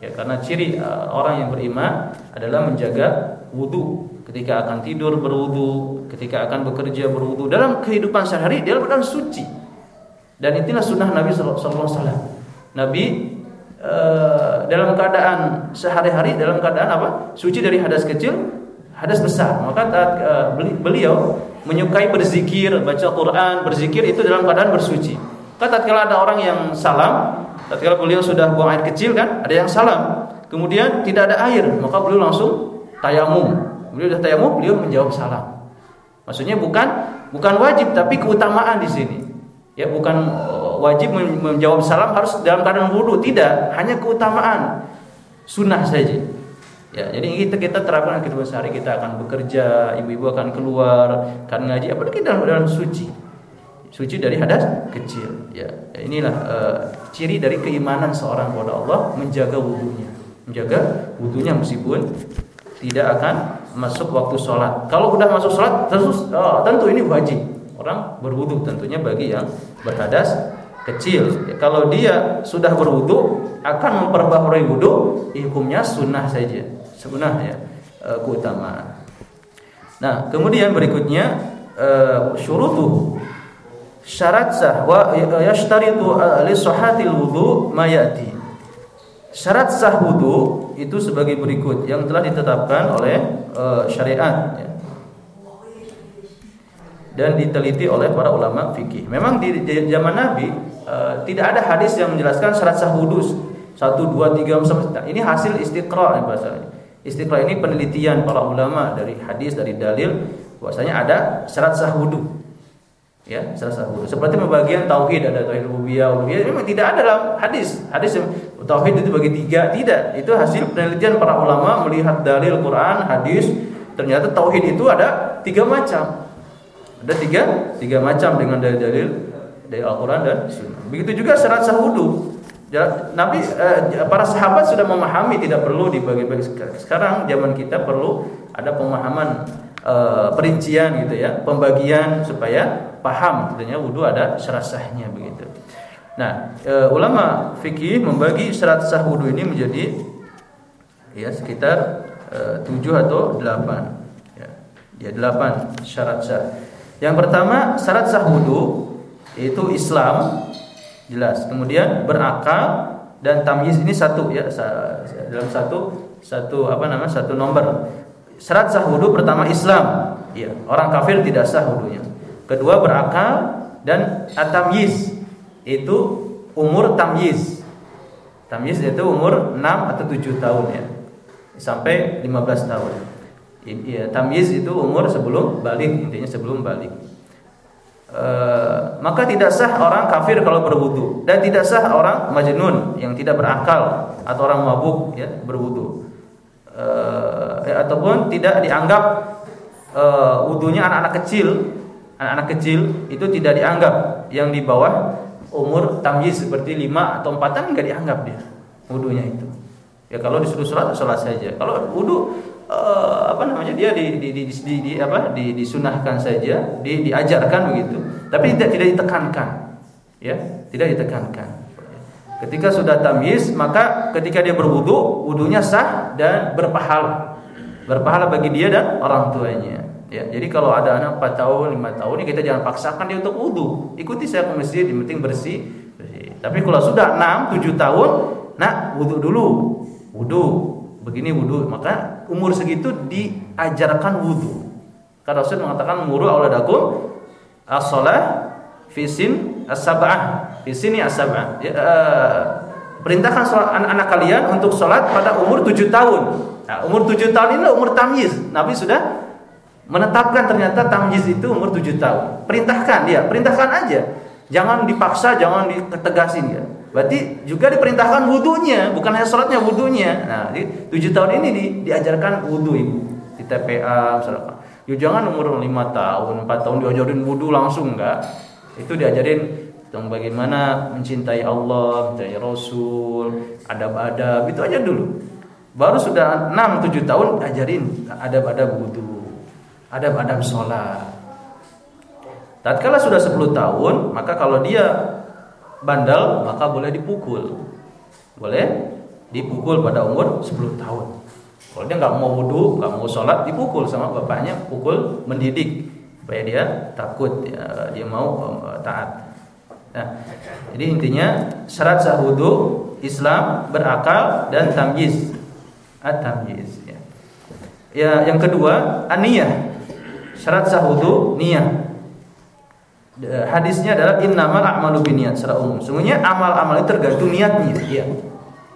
Ya, karena ciri uh, orang yang beriman adalah menjaga wudu ketika akan tidur berwudu, ketika akan bekerja berwudu. Dalam kehidupan sehari-hari dia berdan suci. Dan itulah sunnah Nabi sallallahu alaihi wasallam. Nabi uh, dalam keadaan sehari-hari dalam keadaan apa? Suci dari hadas kecil, hadas besar. Maka uh, beliau menyukai berzikir, baca Quran, berzikir itu dalam keadaan bersuci. Kata kalau ada orang yang salam, tatkala beliau sudah buang air kecil kan, ada yang salam. Kemudian tidak ada air, maka beliau langsung tayamum. Beliau sudah tayamum, beliau menjawab salam. Maksudnya bukan bukan wajib tapi keutamaan di sini. Ya, bukan uh, wajib menjawab salam harus dalam keadaan wudhu, tidak, hanya keutamaan sunnah saja. Ya, jadi kita kita terapkan kehidupan sehari kita akan bekerja, ibu-ibu akan keluar, akan ngaji, apalagi dalam dalam suci. Suci dari hadas kecil. Ya, ya inilah uh, ciri dari keimanan seorang kepada Allah menjaga wudhunya. Menjaga wudhunya meskipun tidak akan masuk waktu sholat. Kalau sudah masuk sholat, terus oh, tentu ini wajib orang berwudhu tentunya bagi yang berhadas kecil. Ya, kalau dia sudah berwudhu akan memperbaharui wudhu, hukumnya sunnah saja sebenarnya uh, keutamaan. Nah, kemudian berikutnya syurutuhu syarat sah wa yashtaritu li sihhatil wudu ma yati. Syarat sah wudu itu sebagai berikut yang telah ditetapkan oleh uh, syariat ya. dan diteliti oleh para ulama fikih. Memang di zaman Nabi uh, tidak ada hadis yang menjelaskan syarat sah wudu satu dua tiga nah, ini hasil istiqra ya bahasanya Istiqra ini penelitian para ulama dari hadis dari dalil bahwasanya ada syarat sah wudu. Ya, syarat sah wudu. Seperti pembagian tauhid ada tauhid rububiyah, uluhiyah memang tidak ada dalam hadis. Hadis tauhid itu bagi tiga, tidak. Itu hasil penelitian para ulama melihat dalil Quran, hadis, ternyata tauhid itu ada tiga macam. Ada tiga tiga macam dengan dalil-dalil dari Al-Quran dan Sunnah. Begitu juga syarat sah wudu. Ya, Nabi eh, para sahabat sudah memahami tidak perlu dibagi-bagi sekarang zaman kita perlu ada pemahaman eh, perincian gitu ya pembagian supaya paham tentunya wudhu ada syarat sahnya begitu. Nah eh, ulama fikih membagi syarat sah wudhu ini menjadi ya sekitar tujuh atau delapan ya, ya delapan syarat sah. Yang pertama syarat sah wudhu itu Islam jelas. Kemudian berakal dan tamyiz ini satu ya dalam satu satu apa nama satu nomor. Syarat sah wudu pertama Islam. Ya, orang kafir tidak sah wudunya. Kedua berakal dan atamyiz itu umur tamyiz. Tamyiz itu umur 6 atau 7 tahun ya. Sampai 15 tahun. Ya, tamyiz itu umur sebelum balik, intinya sebelum balik. Eh, maka tidak sah orang kafir kalau berwudu. Dan tidak sah orang majnun yang tidak berakal atau orang mabuk ya berwudu. E, ataupun tidak dianggap e, wudunya anak-anak kecil anak-anak kecil itu tidak dianggap yang di bawah umur tamyiz seperti lima atau empatan enggak dianggap dia wudunya itu. Ya kalau disuruh sholat sholat saja. Kalau wudu uh, apa namanya dia di, di, di, di, di apa di, disunahkan saja, di, diajarkan begitu, tapi tidak tidak ditekankan, ya tidak ditekankan. Ketika sudah tamyiz, maka ketika dia berwudu, wudunya sah dan berpahala, berpahala bagi dia dan orang tuanya. Ya, jadi kalau ada anak 4 tahun, 5 tahun, ini kita jangan paksakan dia untuk wudu. Ikuti saya ke masjid, yang penting bersih, bersih. Tapi kalau sudah 6, 7 tahun, nak wudu dulu. Wudu, begini wudu, maka umur segitu diajarkan wudhu. Karena Rasul mengatakan muru auladakum as-shalah fi sin as-sab'ah. Fi sini as-sab'ah. Ya, uh, perintahkan anak-anak kalian untuk sholat pada umur 7 tahun. Nah, umur 7 tahun ini umur tamyiz. Nabi sudah menetapkan ternyata tamyiz itu umur 7 tahun. Perintahkan dia, perintahkan aja. Jangan dipaksa, jangan ditegasin ya. Berarti juga diperintahkan wudhunya, bukan hanya sholatnya wudhunya. Nah, di tujuh tahun ini di, diajarkan wudhu ibu di TPA misalkan. Ya jangan umur lima tahun, empat tahun diajarin wudhu langsung enggak. Itu diajarin tentang bagaimana mencintai Allah, mencintai Rasul, adab-adab itu aja dulu. Baru sudah enam tujuh tahun ajarin adab-adab wudhu, adab-adab sholat. Tatkala sudah 10 tahun, maka kalau dia bandel, maka boleh dipukul. Boleh dipukul pada umur 10 tahun. Kalau dia nggak mau wudhu, nggak mau sholat, dipukul sama bapaknya, pukul mendidik supaya dia takut, ya, dia mau um, taat. Nah, jadi intinya syarat sah wudhu Islam berakal dan tamyiz. At-tamyiz ya. ya. yang kedua, aniyah. Syarat sah wudhu niat. Hadisnya adalah innamal a'malu secara umum. Sungguhnya amal-amal itu tergantung niatnya. Iya.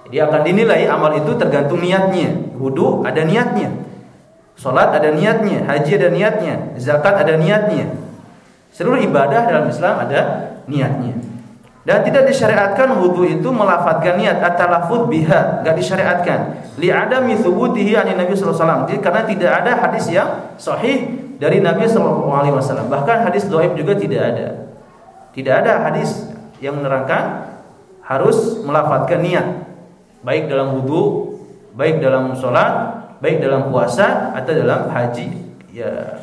Jadi akan dinilai amal itu tergantung niatnya. Wudhu ada niatnya. Salat ada niatnya, haji ada niatnya, zakat ada niatnya. Seluruh ibadah dalam Islam ada niatnya. Dan tidak disyariatkan wudhu itu melafatkan niat at-talaffuz biha, enggak disyariatkan. Li adami thubutihi Nabi sallallahu alaihi wasallam. Karena tidak ada hadis yang sahih dari Nabi wasallam. Bahkan hadis dhaif juga tidak ada. Tidak ada hadis yang menerangkan harus melafatkan niat baik dalam wudhu, baik dalam sholat, baik dalam puasa atau dalam haji. Ya,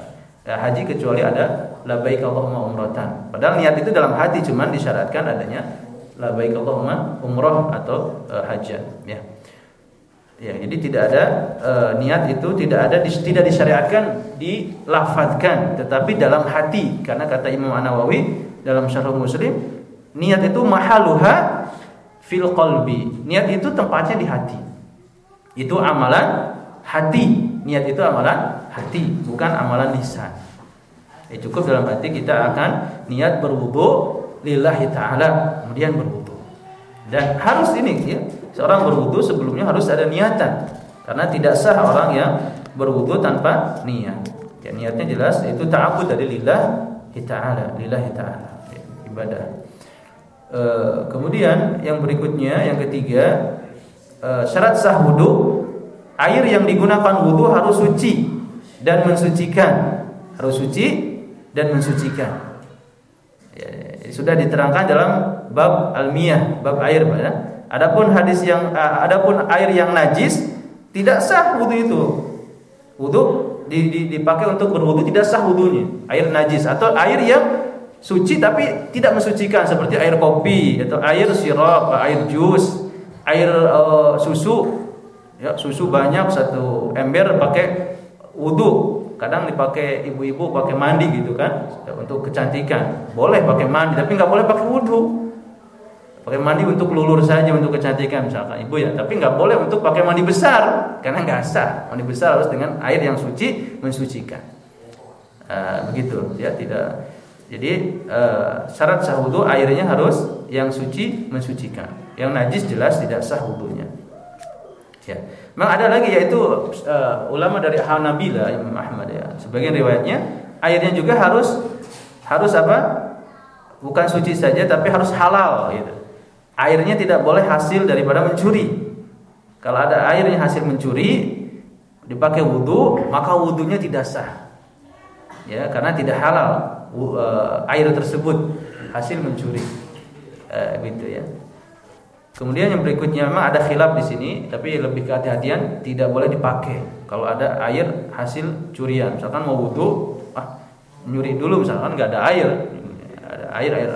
ya haji kecuali ada labbaik Allahumma umratan. Padahal niat itu dalam hati cuman disyaratkan adanya labbaik Allahumma umrah atau uh, hajat ya. Ya, jadi tidak ada uh, niat itu tidak ada tidak disyariatkan dilafadzkan tetapi dalam hati karena kata Imam An-Nawawi dalam Syarh Muslim niat itu mahaluha fil qalbi. Niat itu tempatnya di hati. Itu amalan hati. Niat itu amalan hati, bukan amalan lisan. Ya cukup dalam hati kita akan niat berwudu lillahi taala, kemudian berwudu. Dan harus ini ya, seorang berwudu sebelumnya harus ada niatan. Karena tidak sah orang yang berwudu tanpa niat. Ya niatnya jelas itu ta'abbud dari lillahi taala, lillahi taala. Ya, ibadah. E, kemudian yang berikutnya yang ketiga e, syarat sah wudu air yang digunakan wudu harus suci dan mensucikan harus suci dan mensucikan. Ya, sudah diterangkan dalam bab almiyah, bab air, ya. Adapun hadis yang uh, adapun air yang najis tidak sah wudu itu. Wudu di, di, dipakai untuk berwudu tidak sah wudunya. Air najis atau air yang suci tapi tidak mensucikan seperti air kopi atau air sirup, air jus, air uh, susu. Ya, susu banyak satu ember pakai wudu kadang dipakai ibu-ibu pakai mandi gitu kan untuk kecantikan. Boleh pakai mandi tapi nggak boleh pakai wudhu. Pakai mandi untuk lulur saja untuk kecantikan misalkan ibu ya. Tapi nggak boleh untuk pakai mandi besar karena nggak sah. Mandi besar harus dengan air yang suci mensucikan. Uh, begitu ya tidak. Jadi uh, syarat sah wudhu airnya harus yang suci mensucikan. Yang najis jelas tidak sah wudhunya. Ya Memang ada lagi yaitu uh, ulama dari Hanabila Imam Ahmad ya. Sebagian riwayatnya airnya juga harus harus apa? Bukan suci saja tapi harus halal gitu. Airnya tidak boleh hasil daripada mencuri. Kalau ada air yang hasil mencuri dipakai wudhu maka wudhunya tidak sah. Ya, karena tidak halal uh, air tersebut hasil mencuri. Uh, gitu ya. Kemudian yang berikutnya memang ada khilaf di sini, tapi lebih ke hati-hatian tidak boleh dipakai. Kalau ada air hasil curian, misalkan mau wudhu, ah nyuri dulu misalkan nggak ada air, ada air air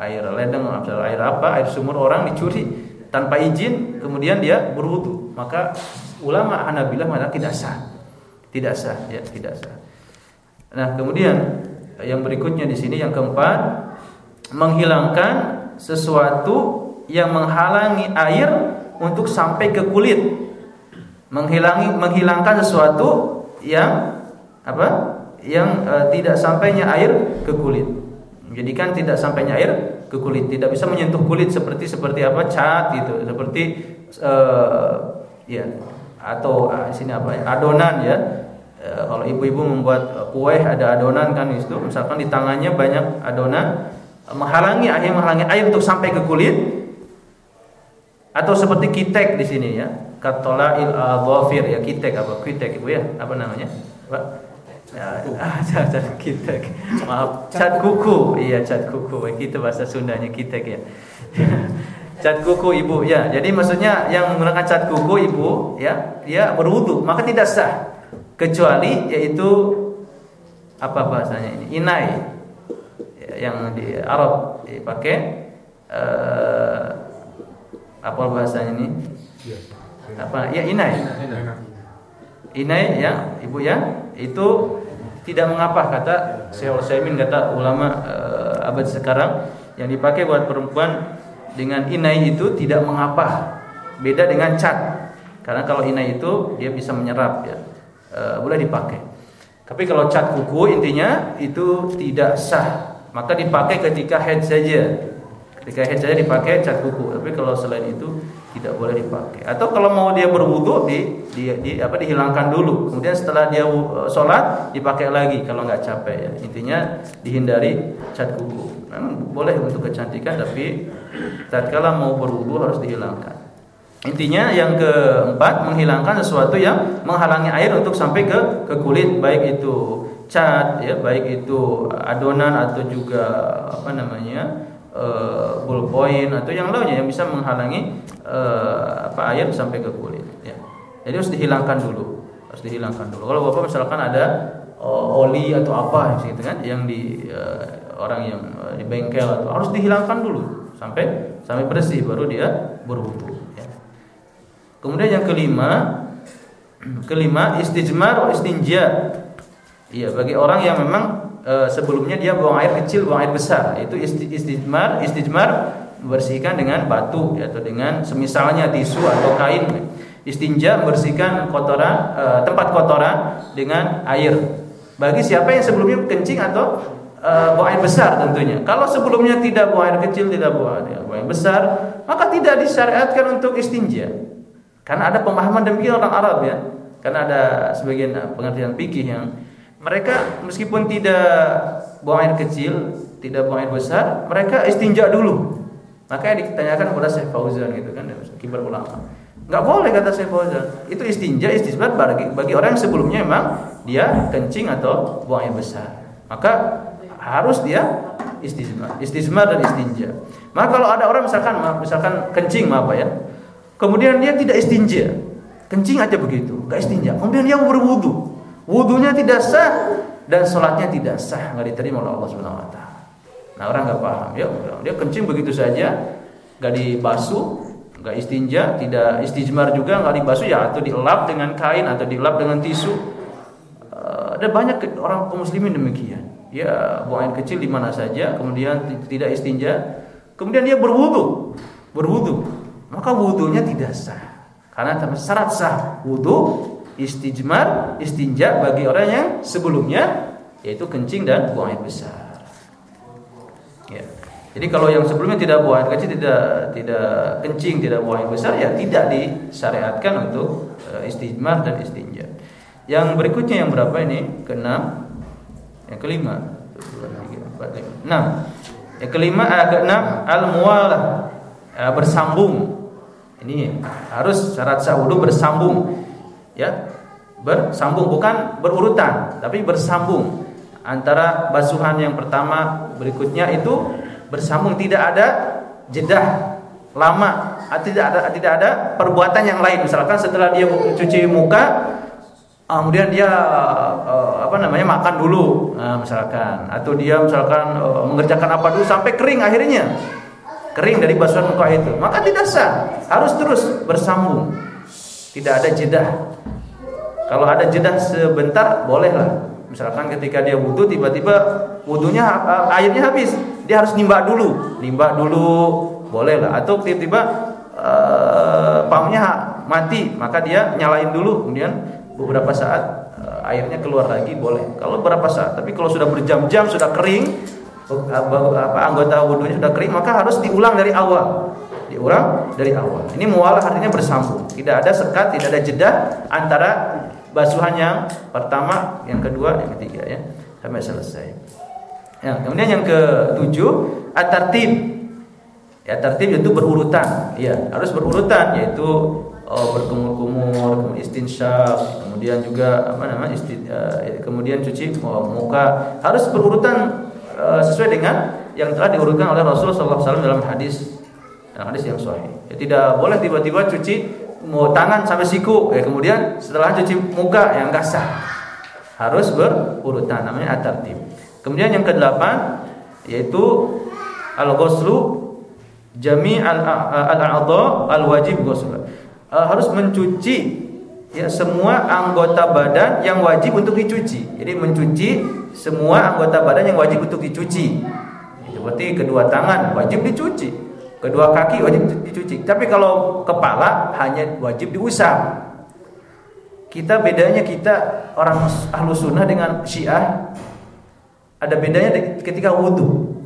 air ledeng, air apa, air sumur orang dicuri tanpa izin, kemudian dia berwudhu, maka ulama Hanabilah mengatakan tidak sah, tidak sah, ya tidak sah. Nah kemudian yang berikutnya di sini yang keempat menghilangkan sesuatu yang menghalangi air untuk sampai ke kulit. Menghilangi menghilangkan sesuatu yang apa yang e, tidak sampainya air ke kulit. Menjadikan tidak sampainya air ke kulit. Tidak bisa menyentuh kulit seperti seperti apa? Cat gitu. Seperti e, ya atau di sini apa ya? Adonan ya. E, kalau ibu-ibu membuat kue ada adonan kan itu misalkan di tangannya banyak adonan. Menghalangi air menghalangi air untuk sampai ke kulit atau seperti kitek di sini ya. Katolail adhafir ya kitek apa? Kitek Ibu ya? Apa namanya? Pak? Ya, ah, (laughs) cat, cat kitek. Maaf, cat kuku. Iya, cat kuku. Kita bahasa Sundanya kitek ya. (laughs) cat kuku Ibu ya. Jadi maksudnya yang menggunakan cat kuku Ibu ya, dia berwudu, maka tidak sah kecuali yaitu apa bahasanya ini? Inai. yang di Arab dipakai uh, apa bahasanya ini? Apa? Ya inai. Inai ya, Ibu ya. Itu tidak mengapa kata Syekh Utsaimin kata ulama uh, abad sekarang yang dipakai buat perempuan dengan inai itu tidak mengapa. Beda dengan cat. Karena kalau inai itu dia bisa menyerap ya. Uh, boleh dipakai. Tapi kalau cat kuku intinya itu tidak sah. Maka dipakai ketika head saja. Ketika saja dipakai cat kuku. Tapi kalau selain itu tidak boleh dipakai. Atau kalau mau dia berwudu di, di, di apa dihilangkan dulu. Kemudian setelah dia uh, sholat dipakai lagi kalau nggak capek ya. Intinya dihindari cat kuku. Memang boleh untuk kecantikan tapi tatkala mau berwudu harus dihilangkan. Intinya yang keempat menghilangkan sesuatu yang menghalangi air untuk sampai ke ke kulit baik itu cat ya baik itu adonan atau juga apa namanya uh, ballpoint atau yang lainnya yang bisa menghalangi uh, apa air sampai ke kulit ya. Jadi harus dihilangkan dulu. Harus dihilangkan dulu. Kalau Bapak misalkan ada uh, oli atau apa gitu kan yang di uh, orang yang uh, di bengkel atau harus dihilangkan dulu sampai sampai bersih baru dia berwudu ya. Kemudian yang kelima (clears throat) kelima istijmar wa istinja. Iya, bagi orang yang memang e, sebelumnya dia buang air kecil, buang air besar. Itu istijmar, istijmar membersihkan dengan batu atau dengan semisalnya tisu atau kain. Istinja membersihkan kotoran e, tempat kotoran dengan air. Bagi siapa yang sebelumnya kencing atau e, buang air besar tentunya. Kalau sebelumnya tidak buang air kecil, tidak buang air, buang air besar, maka tidak disyariatkan untuk istinja. Karena ada pemahaman demikian orang Arab ya. Karena ada sebagian pengertian pikih yang mereka meskipun tidak buang air kecil, tidak buang air besar, mereka istinja dulu. Makanya ditanyakan kepada Syekh Fauzan gitu kan, kibar ulama. Enggak boleh kata Syekh Fauzan. Itu istinja, istisbat bagi bagi orang yang sebelumnya memang dia kencing atau buang air besar. Maka harus dia istisma, istisma dan istinja. Maka kalau ada orang misalkan misalkan kencing apa ya, kemudian dia tidak istinja, kencing aja begitu, enggak istinja. Kemudian dia berwudu, Wudhunya tidak sah dan sholatnya tidak sah, nggak diterima oleh Allah Subhanahu Wa Taala. Nah orang nggak paham, ya dia kencing begitu saja, nggak dibasuh, nggak istinja, tidak istijmar juga, nggak dibasuh ya atau dilap dengan kain atau dilap dengan tisu. Uh, ada banyak orang kaum muslimin demikian. Ya buang air kecil di mana saja, kemudian tidak istinja, kemudian dia berwudu, berwudu, maka wudhunya tidak sah. Karena syarat sah wudhu istijmar, istinja bagi orang yang sebelumnya yaitu kencing dan buang air besar. Ya. Jadi kalau yang sebelumnya tidak buang air kecil, tidak tidak kencing, tidak buang air besar ya tidak disyariatkan untuk uh, istijmar dan istinja. Yang berikutnya yang berapa ini? Keenam. Yang kelima. Enam. Yang kelima uh, keenam al-muwalah uh, bersambung. Ini harus syarat sah bersambung ya bersambung bukan berurutan tapi bersambung antara basuhan yang pertama berikutnya itu bersambung. Tidak ada jeda lama tidak ada tidak ada perbuatan yang lain. Misalkan setelah dia cuci muka kemudian dia uh, apa namanya makan dulu nah, misalkan. Atau dia misalkan uh, mengerjakan apa dulu sampai kering akhirnya. Kering dari basuhan muka itu. Maka tidak sah. Harus terus bersambung. Tidak ada jeda kalau ada jeda sebentar bolehlah. Misalkan ketika dia wudhu tiba-tiba wudhunya uh, airnya habis, dia harus nimba dulu, nimba dulu bolehlah. Atau tiba-tiba uh, pumpnya mati, maka dia nyalain dulu, kemudian beberapa saat uh, airnya keluar lagi boleh. Kalau beberapa saat, tapi kalau sudah berjam-jam sudah kering, anggota wudhunya sudah kering, maka harus diulang dari awal diulang dari awal. Ini mualah artinya bersambung. Tidak ada sekat, tidak ada jeda antara basuhan yang pertama, yang kedua, yang ketiga ya sampai selesai. Ya, kemudian yang ketujuh at-tartib. Ya, tartib itu berurutan. Ya, harus berurutan yaitu oh, berkumur-kumur, kemudian kemudian juga apa namanya? Isti, uh, kemudian cuci muka. Harus berurutan uh, sesuai dengan yang telah diurutkan oleh Rasulullah SAW dalam hadis dalam hadis yang sahih. Ya, tidak boleh tiba-tiba cuci mau tangan sampai siku ya kemudian setelah cuci muka yang sah harus berurutan namanya at kemudian yang kedelapan yaitu al-ghuslu jami' al-a'dha al-wajib ghusl. Uh, harus mencuci ya semua anggota badan yang wajib untuk dicuci. Jadi mencuci semua anggota badan yang wajib untuk dicuci. Seperti kedua tangan wajib dicuci, kedua kaki wajib dicuci. Tapi kalau kepala hanya wajib diusap. Kita bedanya kita orang ahlu sunnah dengan syiah ada bedanya ketika wudhu.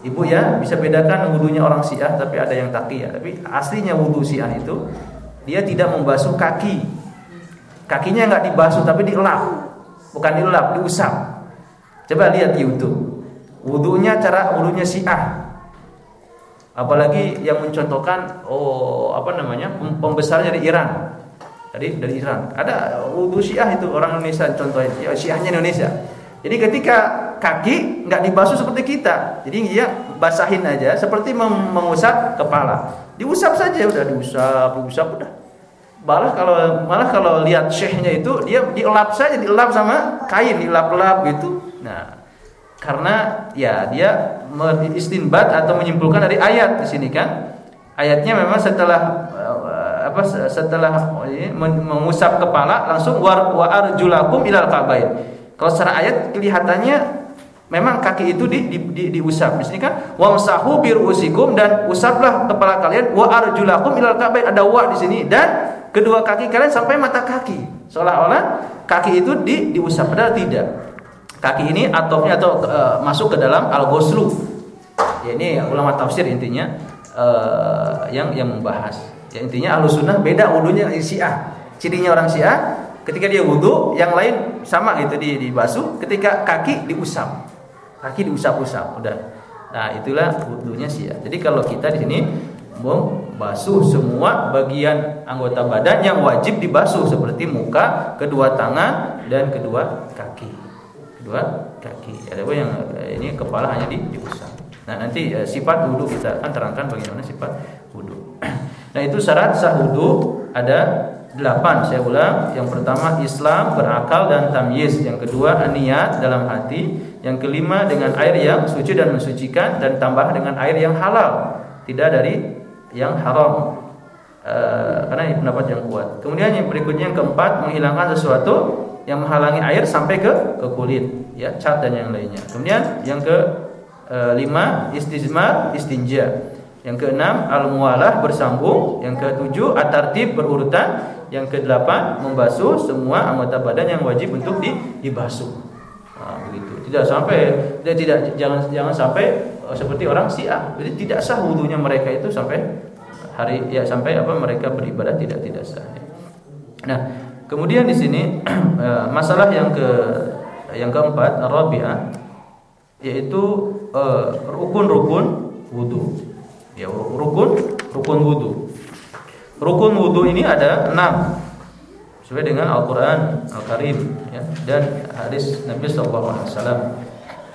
Ibu ya bisa bedakan wudhunya orang syiah tapi ada yang taki ya. Tapi aslinya wudhu syiah itu dia tidak membasuh kaki. Kakinya nggak dibasuh tapi dielap. Bukan dielap, diusap. Coba lihat di YouTube. Wudhunya cara wudhunya Syiah. Apalagi yang mencontohkan oh apa namanya pembesar dari Iran. Tadi dari Iran. Ada wudhu Syiah itu orang Indonesia contohnya. Ya, Syiahnya Indonesia. Jadi ketika kaki nggak dibasuh seperti kita, jadi dia basahin aja seperti mengusap kepala. Diusap saja udah diusap, diusap udah. Malah kalau malah kalau lihat syekhnya itu dia dielap saja, dielap sama kain, dilap-lap gitu. Nah, karena ya dia istinbat atau menyimpulkan dari ayat di sini kan? Ayatnya memang setelah uh, apa setelah uh, mengusap kepala langsung war wa ilal kabain kalau secara ayat kelihatannya memang kaki itu di, di, di, diusap di sini kan? Wamsahu birusikum dan usaplah kepala kalian wa arjulakum ilal kabain ada wa di sini dan kedua kaki kalian sampai mata kaki. Seolah-olah kaki itu di diusap padahal tidak Kaki ini atofnya atau e, masuk ke dalam al-ghuslu. Ya ini ulama tafsir intinya e, yang yang membahas. Ya intinya sunnah beda wudunya Syiah. Cirinya orang Syiah ketika dia wudhu yang lain sama gitu di dibasuh, ketika kaki diusap. Kaki diusap-usap, udah. Nah, itulah wudhunya Syiah. Jadi kalau kita di sini membasuh semua bagian anggota badan yang wajib dibasuh seperti muka, kedua tangan dan kedua kaki dua kaki. Ada yang eh, ini kepala hanya di, diusap. Nah nanti eh, sifat wudhu kita akan terangkan bagaimana sifat wudhu. (clears throat) Nah itu syarat sah wudhu ada delapan. Saya ulang. Yang pertama Islam berakal dan tamyiz. Yang kedua niat dalam hati. Yang kelima dengan air yang suci dan mensucikan dan tambah dengan air yang halal, tidak dari yang haram. Uh, karena ini pendapat yang kuat. Kemudian yang berikutnya yang keempat menghilangkan sesuatu yang menghalangi air sampai ke ke kulit, ya, cat dan yang lainnya. Kemudian yang ke e, lima istizmar istinja. Yang keenam al-mualah bersambung, yang ketujuh at-tartib berurutan, yang kedelapan membasuh semua anggota badan yang wajib untuk di, dibasuh. Nah, begitu. Tidak sampai dia tidak jangan jangan sampai oh, seperti orang Syiah. Jadi tidak sah wudunya mereka itu sampai hari ya sampai apa mereka beribadah tidak tidak sah. Nah, Kemudian di sini (clears throat) eh, masalah yang ke yang keempat Rabi'ah yaitu eh, rukun-rukun wudu. Ya, rukun rukun wudu. Rukun wudu ini ada enam sesuai dengan Al-Qur'an Al-Karim ya, dan hadis Nabi sallallahu alaihi wasallam.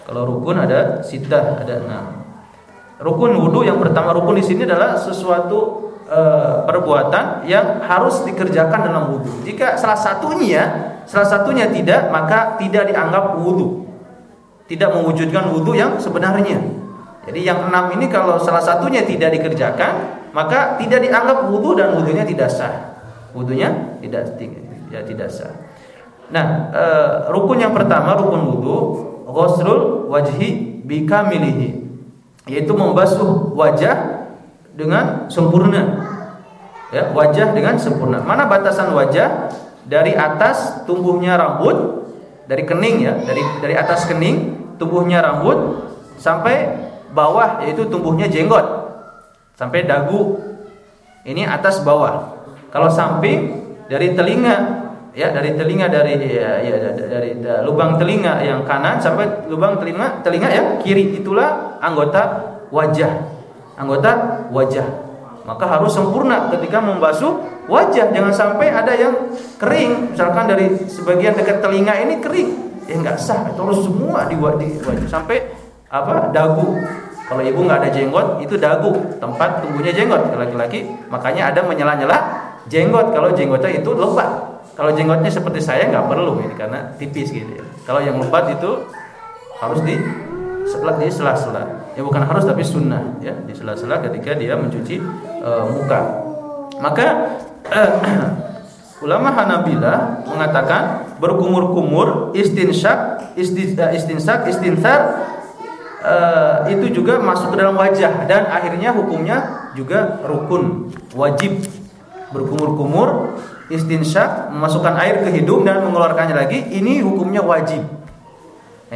Kalau rukun ada sitah, ada enam. Rukun wudu yang pertama rukun di sini adalah sesuatu e, perbuatan yang harus dikerjakan dalam wudhu. Jika salah satunya, salah satunya tidak, maka tidak dianggap wudhu. Tidak mewujudkan wudhu yang sebenarnya. Jadi yang enam ini kalau salah satunya tidak dikerjakan, maka tidak dianggap wudhu dan wudhunya tidak sah. Wudhunya tidak ya tidak sah. Nah, e, rukun yang pertama rukun wudhu, ghuslul wajhi bikamilihi, yaitu membasuh wajah dengan sempurna. Ya, wajah dengan sempurna. Mana batasan wajah? Dari atas tumbuhnya rambut, dari kening ya, dari dari atas kening tumbuhnya rambut sampai bawah yaitu tumbuhnya jenggot. Sampai dagu. Ini atas bawah. Kalau samping dari telinga ya dari telinga dari ya, ya dari, dari lubang telinga yang kanan sampai lubang telinga telinga ya kiri itulah anggota wajah anggota wajah. Maka harus sempurna ketika membasuh wajah. Jangan sampai ada yang kering, misalkan dari sebagian dekat telinga ini kering. Ya nggak sah, itu harus semua di wajah sampai apa? dagu. Kalau ibu nggak ada jenggot, itu dagu, tempat tumbuhnya jenggot laki-laki. Makanya ada menyela-nyela jenggot kalau jenggotnya itu lebat. Kalau jenggotnya seperti saya nggak perlu ini karena tipis gitu ya. Kalau yang lebat itu harus di di sela-sela. Ya bukan harus tapi sunnah ya di sela-sela ketika dia mencuci uh, muka. Maka uh, (clears throat) ulama Hanabilah mengatakan berkumur-kumur istinsyak, istinsak, istinthar uh, itu juga masuk ke dalam wajah dan akhirnya hukumnya juga rukun wajib berkumur-kumur istinsyak memasukkan air ke hidung dan mengeluarkannya lagi ini hukumnya wajib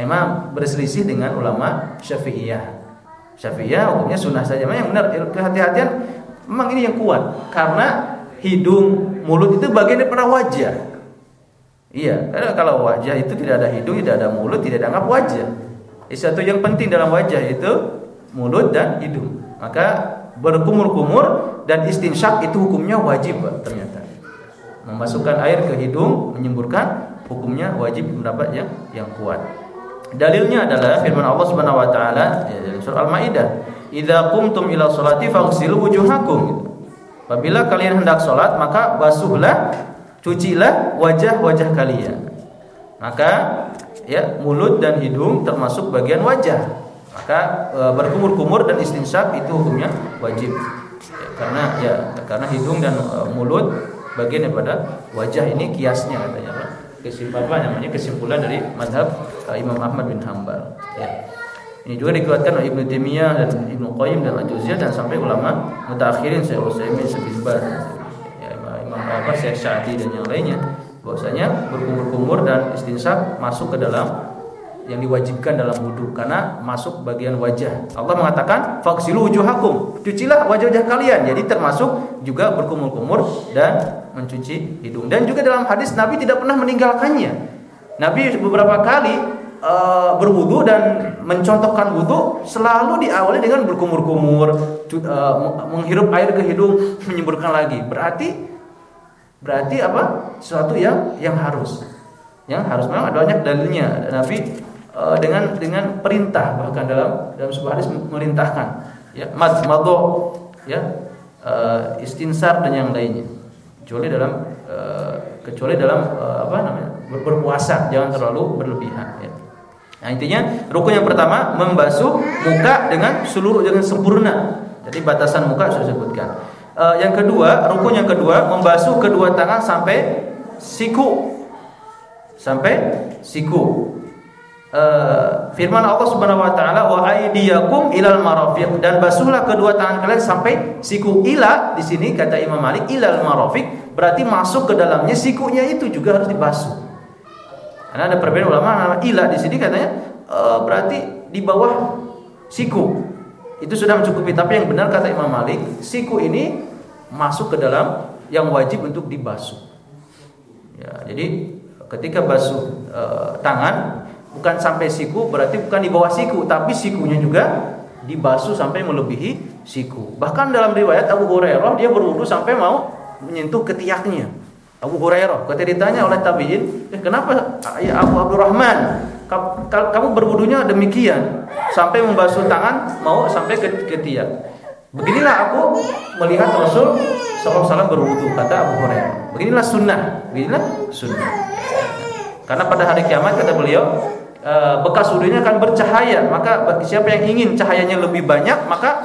memang berselisih dengan ulama Syafi'iyah. Syafi'iyah hukumnya sunnah saja. Memang yang benar kehati-hatian memang ini yang kuat karena hidung, mulut itu bagian daripada wajah. Iya, karena kalau wajah itu tidak ada hidung, tidak ada mulut, tidak dianggap wajah. Satu yang penting dalam wajah itu mulut dan hidung. Maka berkumur-kumur dan istinsyak itu hukumnya wajib ternyata. Memasukkan air ke hidung, menyemburkan hukumnya wajib pendapat yang yang kuat. Dalilnya adalah firman Allah Subhanahu wa taala dalam surah Al-Maidah, "Idza qumtum ila sholati faghsilu wujuhakum." Apabila kalian hendak salat, maka basuhlah, cucilah wajah-wajah kalian. Maka ya mulut dan hidung termasuk bagian wajah. Maka e, berkumur-kumur dan istinsyak itu hukumnya wajib. Ya, karena ya karena hidung dan e, mulut bagian daripada wajah ini kiasnya katanya Pak kesimpulan namanya kesimpulan dari madhab uh, Imam Ahmad bin Hambal. Ya. Ini juga dikuatkan oleh Ibnu Taimiyah dan Ibnu Qayyim dan Al-Jauziyah dan sampai ulama mutakhirin Syekh Utsaimin, Syekh ya, Imam apa Syekh Sya'di dan yang lainnya bahwasanya berkumur-kumur dan istinsak masuk ke dalam yang diwajibkan dalam wudhu karena masuk bagian wajah. Allah mengatakan faksilu wujuhakum, cucilah wajah-wajah kalian. Jadi termasuk juga berkumur-kumur dan mencuci hidung. Dan juga dalam hadis Nabi tidak pernah meninggalkannya. Nabi beberapa kali uh, berwudu dan mencontohkan wudu selalu diawali dengan berkumur-kumur, uh, menghirup air ke hidung, (laughs) menyemburkan lagi. Berarti berarti apa? Sesuatu yang yang harus. Yang harus memang ada banyak dalilnya. Nabi uh, dengan dengan perintah bahkan dalam dalam sebuah hadis merintahkan ya mad madho ya uh, istinsar dan yang lainnya kecuali dalam uh, kecuali dalam uh, apa namanya ber berpuasa jangan terlalu berlebihan ya. Nah intinya rukun yang pertama membasuh muka dengan seluruh dengan sempurna. Jadi batasan muka sudah disebutkan. Uh, yang kedua rukun yang kedua membasuh kedua tangan sampai siku sampai siku. Uh, firman Allah Subhanahu wa taala wa aydiyakum ilal marafiq dan basuhlah kedua tangan kalian sampai siku ila di sini kata Imam Malik ilal marafiq berarti masuk ke dalamnya sikunya itu juga harus dibasuh. Karena ada perbedaan ulama ilah di sini katanya e, berarti di bawah siku. Itu sudah mencukupi. Tapi yang benar kata Imam Malik, siku ini masuk ke dalam yang wajib untuk dibasuh. Ya, jadi ketika basuh e, tangan bukan sampai siku berarti bukan di bawah siku, tapi sikunya juga dibasuh sampai melebihi siku. Bahkan dalam riwayat Abu Hurairah dia berwudu sampai mau menyentuh ketiaknya. Abu Hurairah ketika ditanya oleh tabiin, eh, kenapa ya Abu Abdurrahman kamu berwudunya demikian sampai membasuh tangan mau sampai ke ketiak. Beginilah aku melihat Rasul SAW berwudu kata Abu Hurairah. Beginilah sunnah, beginilah sunnah. Karena pada hari kiamat kata beliau bekas wudunya akan bercahaya, maka siapa yang ingin cahayanya lebih banyak maka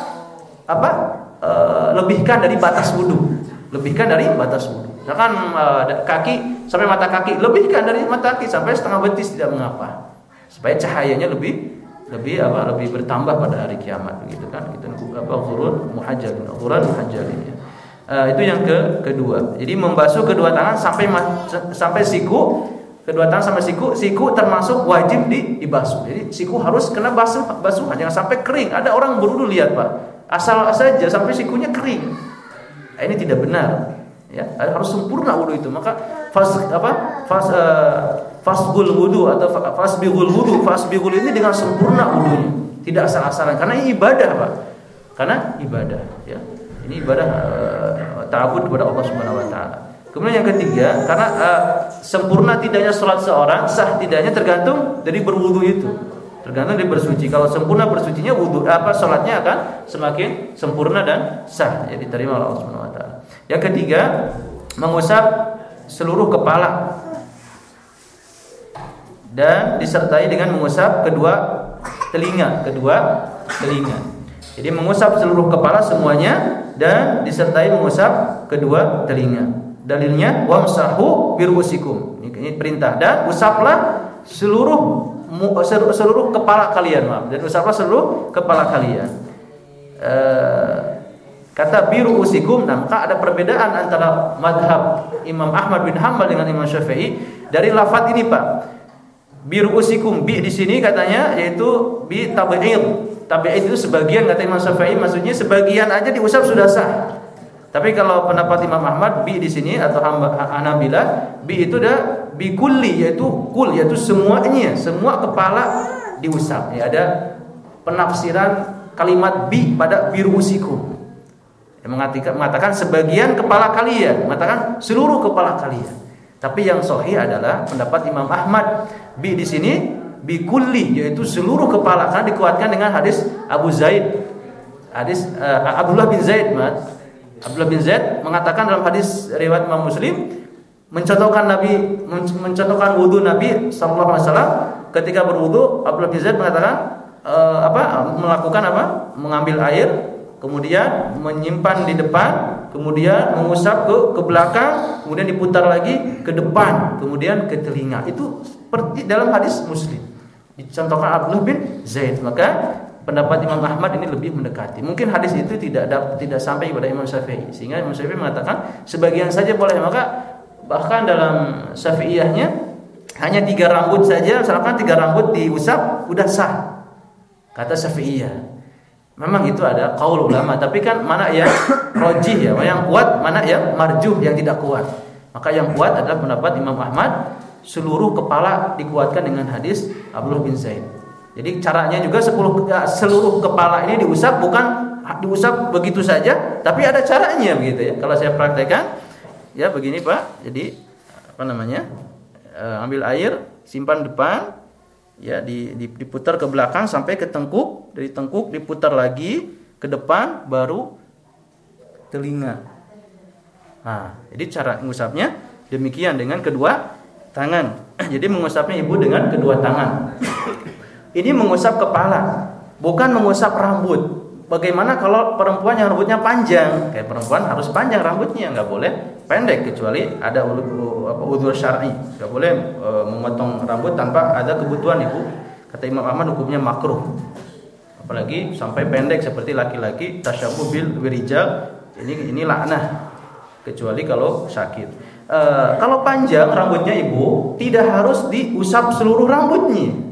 apa? Eh, lebihkan dari batas wudu lebihkan dari batas wudhu. Misalkan uh, kaki sampai mata kaki, lebihkan dari mata kaki sampai setengah betis tidak mengapa. Supaya cahayanya lebih lebih apa lebih bertambah pada hari kiamat begitu kan itu apa ghurur muhajjalin ghurur muhajjalin ya. Itu yang ke kedua. Jadi membasuh kedua tangan sampai sampai siku, kedua tangan sampai siku, siku termasuk wajib di dibasuh. Jadi siku harus kena basuh basuhan jangan sampai kering. Ada orang berwudu lihat Pak, asal saja sampai sikunya kering. Nah, ini tidak benar. Ya, harus sempurna wudhu itu. Maka fas apa? Fas uh, fasbul wudhu atau fasbihul wudhu, fasbihul ini dengan sempurna wudhunya. Tidak asal-asalan karena ini ibadah, Pak. Karena ibadah, ya. Ini ibadah uh, ta'abud kepada Allah Subhanahu wa taala. Kemudian yang ketiga, karena uh, sempurna tidaknya sholat seorang, sah tidaknya tergantung dari berwudu itu. Tergantung dia bersuci. Kalau sempurna bersucinya wudhu apa salatnya akan semakin sempurna dan sah. Diterima oleh Allah Subhanahu wa taala. Yang ketiga, mengusap seluruh kepala dan disertai dengan mengusap kedua telinga, kedua telinga. Jadi mengusap seluruh kepala semuanya dan disertai mengusap kedua telinga. Dalilnya wamsahu birusikum. Ini, perintah dan usaplah seluruh seluruh kepala kalian, maaf. Dan usaplah seluruh kepala kalian. Uh, kata biru usikum, maka ada perbedaan antara madhab Imam Ahmad bin Hambal dengan Imam Syafi'i dari lafaz ini Pak. Biru usikum bi di sini katanya yaitu bi tabi'id. Tabi'id itu sebagian kata Imam Syafi'i maksudnya sebagian aja diusap sudah sah. Tapi kalau pendapat Imam Ahmad bi di sini atau Hanabilah bi itu dah bi kulli yaitu kul yaitu semuanya, semua kepala diusap. Ya ada penafsiran kalimat bi pada biru usikum. Yang mengatakan, mengatakan sebagian kepala kalian, mengatakan seluruh kepala kalian. Tapi yang sahih adalah pendapat Imam Ahmad. Bi di sini bi kulli yaitu seluruh kepala karena dikuatkan dengan hadis Abu Zaid. Hadis uh, Abdullah bin Zaid, Mat. Abdullah bin Zaid mengatakan dalam hadis riwayat Imam Muslim mencontohkan Nabi mencontohkan wudu Nabi sallallahu alaihi wasallam ketika berwudu Abdullah bin Zaid mengatakan uh, apa melakukan apa mengambil air kemudian menyimpan di depan, kemudian mengusap ke ke belakang, kemudian diputar lagi ke depan, kemudian ke telinga. Itu seperti dalam hadis Muslim. Dicontohkan Abdullah bin Zaid. Maka pendapat Imam Ahmad ini lebih mendekati. Mungkin hadis itu tidak tidak sampai kepada Imam Syafi'i. Sehingga Imam Syafi'i mengatakan sebagian saja boleh. Maka bahkan dalam Syafi'iyahnya hanya tiga rambut saja, misalkan tiga rambut diusap udah sah. Kata Syafi'iyah. Memang itu ada kaul ulama, tapi kan mana yang rojih ya, yang kuat, mana yang marjuh yang tidak kuat. Maka yang kuat adalah pendapat Imam Ahmad, seluruh kepala dikuatkan dengan hadis Abdullah bin Zaid. Jadi caranya juga sepuluh, ya, seluruh kepala ini diusap bukan diusap begitu saja, tapi ada caranya begitu ya. Kalau saya praktekkan, ya begini Pak. Jadi apa namanya? E, ambil air, simpan depan, ya diputar ke belakang sampai ke tengkuk dari tengkuk diputar lagi ke depan baru telinga nah jadi cara mengusapnya demikian dengan kedua tangan (clears throat) jadi mengusapnya ibu dengan kedua tangan ini mengusap kepala bukan mengusap rambut. Bagaimana kalau perempuan yang rambutnya panjang? Kayak perempuan harus panjang rambutnya nggak boleh pendek kecuali ada apa udzur syar'i. Nggak boleh e, memotong rambut tanpa ada kebutuhan ibu. Kata Imam Ahmad hukumnya makruh. Apalagi sampai pendek seperti laki-laki tasyabuh bil wirijal ini ini laknah kecuali kalau sakit. E, kalau panjang rambutnya ibu tidak harus diusap seluruh rambutnya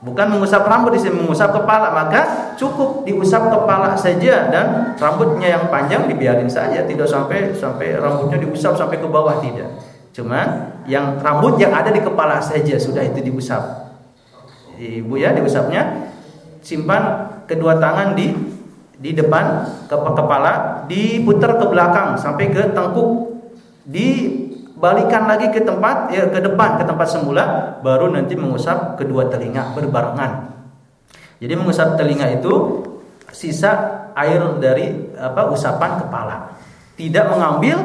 Bukan mengusap rambut di sini mengusap kepala, maka cukup diusap kepala saja dan rambutnya yang panjang dibiarin saja, tidak sampai sampai rambutnya diusap sampai ke bawah tidak. Cuma yang rambut yang ada di kepala saja sudah itu diusap. Ibu ya diusapnya simpan kedua tangan di di depan ke kepala, diputar ke belakang sampai ke tengkuk, di balikan lagi ke tempat ya ke depan ke tempat semula baru nanti mengusap kedua telinga berbarengan. Jadi mengusap telinga itu sisa air dari apa usapan kepala. Tidak mengambil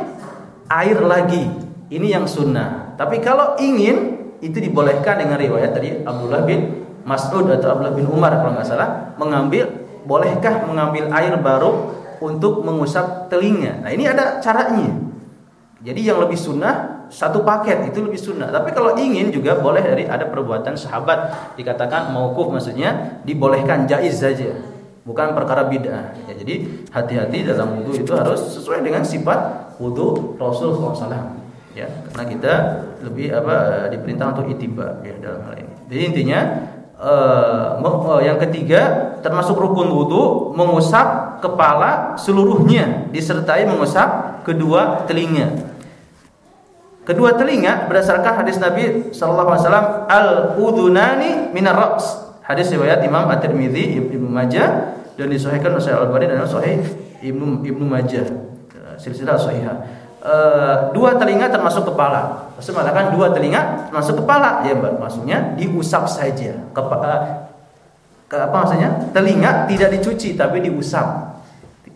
air lagi. Ini yang sunnah. Tapi kalau ingin itu dibolehkan dengan riwayat tadi Abdullah bin Mas'ud atau Abdullah bin Umar kalau nggak salah mengambil bolehkah mengambil air baru untuk mengusap telinga. Nah, ini ada caranya. Jadi yang lebih sunnah satu paket itu lebih sunnah. Tapi kalau ingin juga boleh dari ada perbuatan sahabat dikatakan maukuf maksudnya dibolehkan jaiz saja, bukan perkara bid'ah. Ya, jadi hati-hati dalam wudhu itu harus sesuai dengan sifat wudhu Rasul SAW. Ya, karena kita lebih apa diperintah untuk itiba ya dalam hal ini. Jadi intinya uh, yang ketiga termasuk rukun wudhu mengusap kepala seluruhnya disertai mengusap kedua telinga. Kedua telinga berdasarkan hadis Nabi sallallahu alaihi wasallam al udunani minar ra's. Hadis riwayat Imam At-Tirmizi, Ibnu Majah dan disahihkan oleh Al-Albani dan Sahih Ibnu Ibnu Majah. Silsilah sahihah. Uh, dua telinga termasuk kepala. Maksud mengatakan dua telinga termasuk kepala. Ya, Mbak. Maksudnya diusap saja. Kepa uh, ke, apa maksudnya? Telinga tidak dicuci tapi diusap.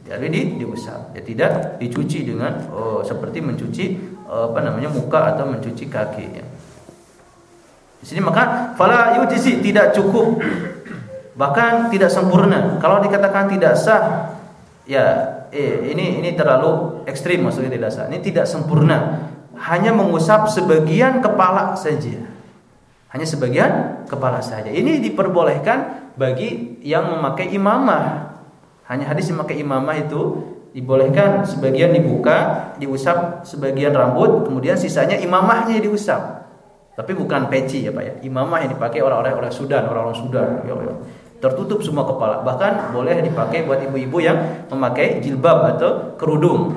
Jadi di, diusap. Ya tidak dicuci dengan oh, seperti mencuci apa namanya muka atau mencuci kaki ya. Di sini maka fala yujisi tidak cukup Bahkan tidak sempurna. Kalau dikatakan tidak sah, ya eh, ini ini terlalu ekstrim maksudnya tidak sah. Ini tidak sempurna. Hanya mengusap sebagian kepala saja. Hanya sebagian kepala saja. Ini diperbolehkan bagi yang memakai imamah. Hanya hadis yang memakai imamah itu dibolehkan sebagian dibuka, diusap sebagian rambut, kemudian sisanya imamahnya diusap. Tapi bukan peci ya Pak ya. Imamah yang dipakai orang-orang orang Sudan, orang-orang Sudan. Ya, ya. Tertutup semua kepala. Bahkan boleh dipakai buat ibu-ibu yang memakai jilbab atau kerudung.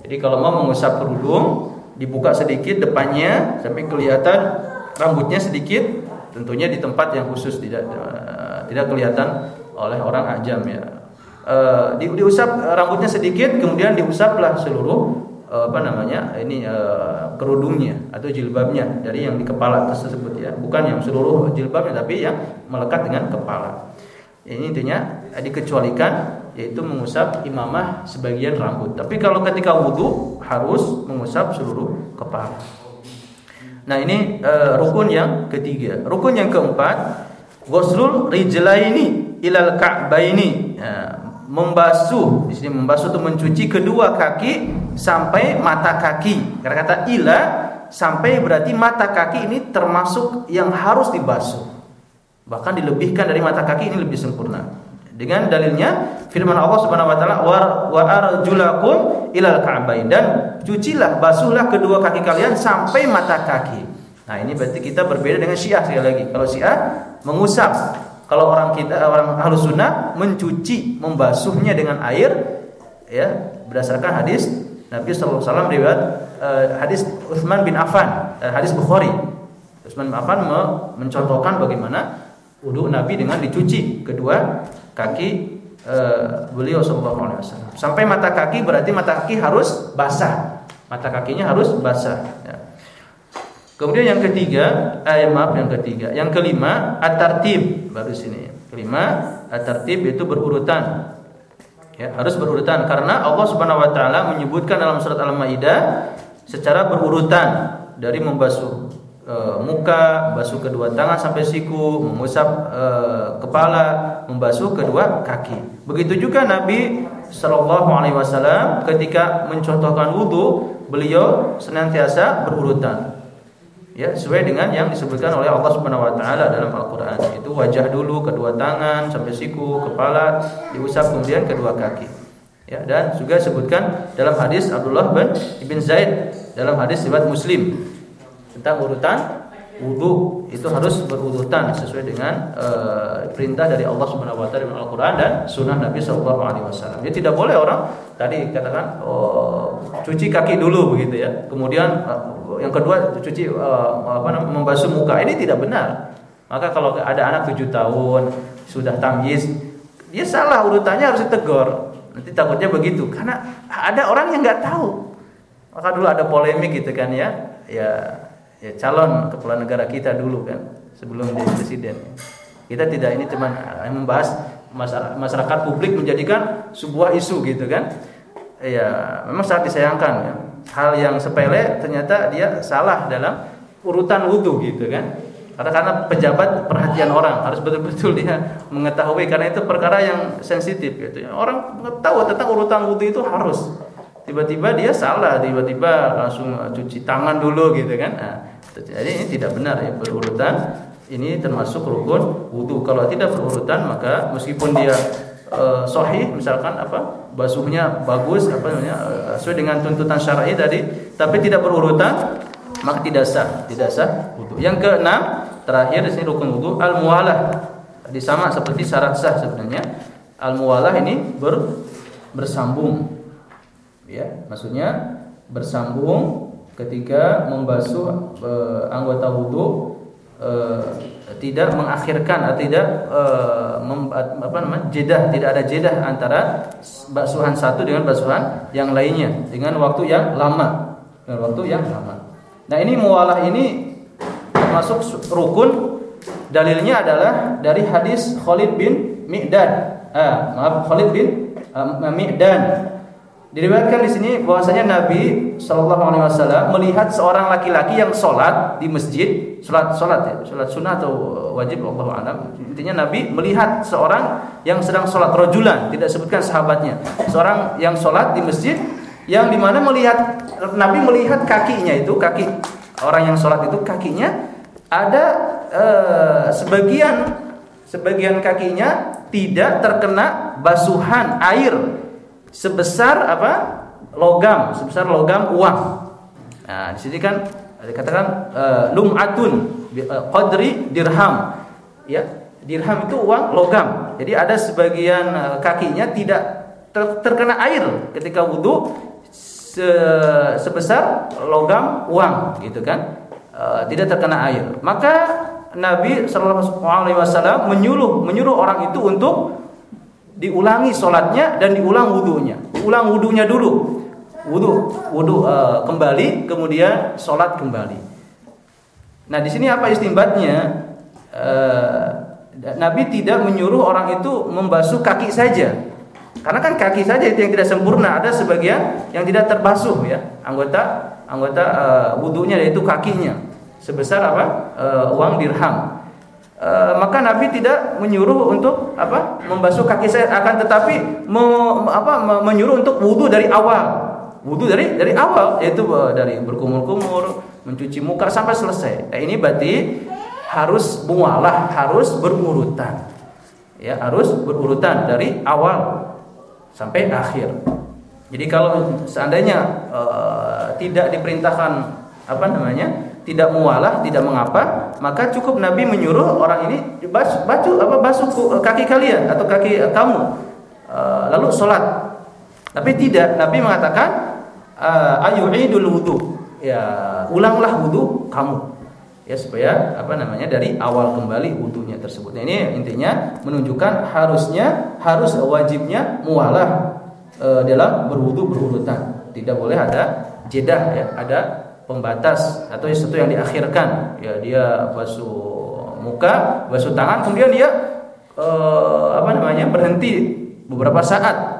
Jadi kalau mau mengusap kerudung, dibuka sedikit depannya sampai kelihatan rambutnya sedikit, tentunya di tempat yang khusus tidak uh, tidak kelihatan oleh orang ajam ya. Uh, di, diusap rambutnya sedikit, kemudian diusaplah seluruh uh, apa namanya ini uh, kerudungnya atau jilbabnya dari yang di kepala tersebut ya. Bukan yang seluruh jilbabnya tapi yang melekat dengan kepala. Ini intinya dikecualikan yaitu mengusap imamah sebagian rambut. Tapi kalau ketika wudhu harus mengusap seluruh kepala. Nah ini uh, rukun yang ketiga. Rukun yang keempat ghuslul rijlaini ilal ka'baini. Ya, membasuh di sini membasuh itu mencuci kedua kaki sampai mata kaki. Karena kata ila sampai berarti mata kaki ini termasuk yang harus dibasuh. Bahkan dilebihkan dari mata kaki ini lebih sempurna. Dengan dalilnya firman Allah Subhanahu wa taala wa arjulakum ilal ka'bain dan cucilah basuhlah kedua kaki kalian sampai mata kaki. Nah, ini berarti kita berbeda dengan Syiah sekali lagi. Kalau Syiah mengusap kalau orang kita orang halus sunnah mencuci membasuhnya dengan air ya berdasarkan hadis Nabi sallallahu alaihi wasallam riwayat uh, hadis Utsman bin Affan uh, hadis Bukhari. Utsman bin Affan mencontohkan bagaimana wudhu Nabi dengan dicuci kedua kaki uh, beliau sallallahu alaihi sampai mata kaki berarti mata kaki harus basah. Mata kakinya harus basah ya. Kemudian yang ketiga, eh, maaf yang ketiga, yang kelima at-tartib baru sini. Kelima at-tartib itu berurutan. Ya, harus berurutan karena Allah Subhanahu wa taala menyebutkan dalam surat Al-Maidah secara berurutan dari membasuh e, muka, basuh kedua tangan sampai siku, mengusap e, kepala, membasuh kedua kaki. Begitu juga Nabi Shallallahu alaihi wasallam ketika mencontohkan wudhu, beliau senantiasa berurutan ya sesuai dengan yang disebutkan oleh Allah Subhanahu wa taala dalam Al-Qur'an itu wajah dulu kedua tangan sampai siku kepala diusap kemudian kedua kaki ya dan juga sebutkan dalam hadis Abdullah bin Ibn Zaid dalam hadis riwayat Muslim tentang urutan wudhu itu harus berurutan sesuai dengan uh, perintah dari Allah Subhanahu wa taala dalam Al-Qur'an dan sunnah Nabi sallallahu alaihi wasallam. Jadi tidak boleh orang tadi katakan oh, cuci kaki dulu begitu ya. Kemudian yang kedua cuci uh, apa namanya membasuh muka. Ini tidak benar. Maka kalau ada anak tujuh tahun sudah tamyiz dia salah urutannya harus ditegur. Nanti takutnya begitu. Karena ada orang yang nggak tahu. Maka dulu ada polemik gitu kan ya. Ya ya calon kepala negara kita dulu kan sebelum jadi presiden. Kita tidak ini cuma membahas masyarakat publik menjadikan sebuah isu gitu kan. Ya memang sangat disayangkan ya hal yang sepele ternyata dia salah dalam urutan wudhu gitu kan. Karena karena pejabat perhatian orang harus betul-betul dia mengetahui. Karena itu perkara yang sensitif gitu orang tahu tentang urutan wudhu itu harus. Tiba-tiba dia salah tiba-tiba langsung cuci tangan dulu gitu kan. Nah, jadi ini tidak benar ya berurutan. Ini termasuk rukun wudhu kalau tidak berurutan maka meskipun dia uh, sahih misalkan apa basuhnya bagus apa namanya uh, sesuai dengan tuntutan syar'i tadi tapi tidak berurutan maka tidak sah tidak sah wudu yang keenam terakhir di sini rukun wudu al muwalah tadi sama seperti syarat sah sebenarnya. Al muwalah ini ber, bersambung. Ya maksudnya bersambung ketika membasuh uh, anggota wudu uh, tidak mengakhirkan atau tidak uh, mem, apa namanya jedah tidak ada jedah antara basuhan satu dengan basuhan yang lainnya dengan waktu yang lama. Dengan waktu yang lama. Nah ini mualah ini termasuk rukun. Dalilnya adalah dari hadis Khalid bin Mi'dan. Ah, maaf Khalid bin uh, Mi'dan. Diriwayatkan di sini bahwasanya Nabi Shallallahu Alaihi Wasallam melihat seorang laki-laki yang sholat di masjid, sholat sholat ya, sholat sunnah atau wajib Allah alam. Intinya Nabi melihat seorang yang sedang sholat rojulan, tidak sebutkan sahabatnya, seorang yang sholat di masjid yang di mana melihat Nabi melihat kakinya itu kaki orang yang sholat itu kakinya ada eh, sebagian sebagian kakinya tidak terkena basuhan air sebesar apa? logam, sebesar logam uang. Nah, di sini kan dikatakan uh, lum'atun uh, qadri dirham. Ya, dirham itu uang logam. Jadi ada sebagian uh, kakinya tidak ter terkena air ketika wudhu se sebesar logam uang, gitu kan? Uh, tidak terkena air. Maka Nabi Shallallahu Alaihi Wasallam menyuruh menyuruh orang itu untuk diulangi sholatnya dan diulang wudhunya. Ulang wudhunya dulu, wudhu, wudhu uh, kembali, kemudian sholat kembali. Nah di sini apa istimbatnya? Uh, Nabi tidak menyuruh orang itu membasuh kaki saja, karena kan kaki saja itu yang tidak sempurna. Ada sebagian yang tidak terbasuh ya, anggota anggota uh, wudhunya yaitu kakinya sebesar apa? Uh, uang dirham. E, maka Nabi tidak menyuruh untuk apa membasuh kaki saya akan tetapi me, apa menyuruh untuk wudhu dari awal wudhu dari dari awal yaitu e, dari berkumur-kumur mencuci muka sampai selesai. Nah, ini berarti harus mualah harus berurutan. Ya harus berurutan dari awal sampai akhir. Jadi kalau seandainya uh, tidak diperintahkan apa namanya tidak mualah, tidak mengapa, maka cukup Nabi menyuruh orang ini basuh, baju apa basuh kaki kalian atau kaki kamu, uh, lalu sholat. Tapi tidak, Nabi mengatakan uh, ayu idul wudhu, ya ulanglah wudhu kamu, ya supaya apa namanya dari awal kembali wudhunya tersebut. Nah, ini intinya menunjukkan harusnya harus wajibnya mualah uh, dalam berwudhu berurutan, tidak boleh ada jeda ya, ada pembatas atau sesuatu yang diakhirkan. Ya dia basuh muka basuh tangan kemudian dia eh, apa namanya berhenti beberapa saat.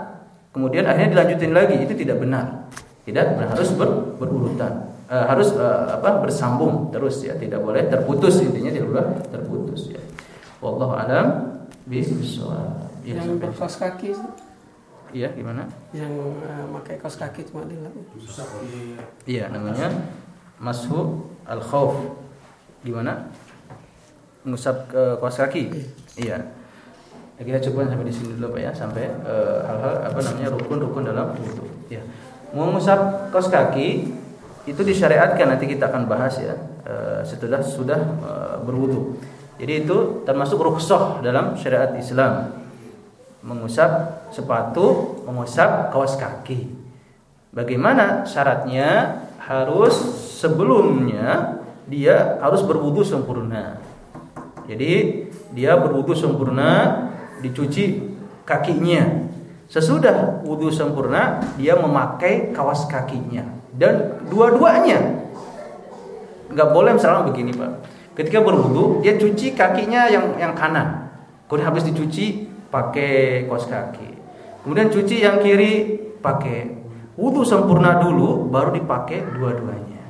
Kemudian akhirnya dilanjutin lagi. Itu tidak benar tidak harus ber, berurutan eh, harus eh, apa bersambung terus ya tidak boleh terputus intinya tidak boleh terputus ya wallahu alam bismillah ya, yang berkaos kaki Iya, gimana? Yang uh, pakai kaos kaki cuma di Iya, namanya mashu al khauf. Gimana? Mengusap ke kaos kaki. Iya. Ya, kita coba sampai di sini dulu Pak ya, sampai hal-hal uh, apa namanya rukun-rukun dalam wudu. Ya. Mengusap kaos kaki itu disyariatkan nanti kita akan bahas ya uh, setelah sudah uh, berwudu. Jadi itu termasuk rukhsah dalam syariat Islam mengusap sepatu, mengusap kaos kaki. Bagaimana syaratnya? Harus sebelumnya dia harus berwudu sempurna. Jadi dia berwudu sempurna, dicuci kakinya. Sesudah wudu sempurna, dia memakai kaos kakinya dan dua-duanya nggak boleh misalnya begini pak. Ketika berwudu, dia cuci kakinya yang yang kanan. Kemudian habis dicuci, pakai kaos kaki. Kemudian cuci yang kiri pakai wudhu sempurna dulu baru dipakai dua-duanya.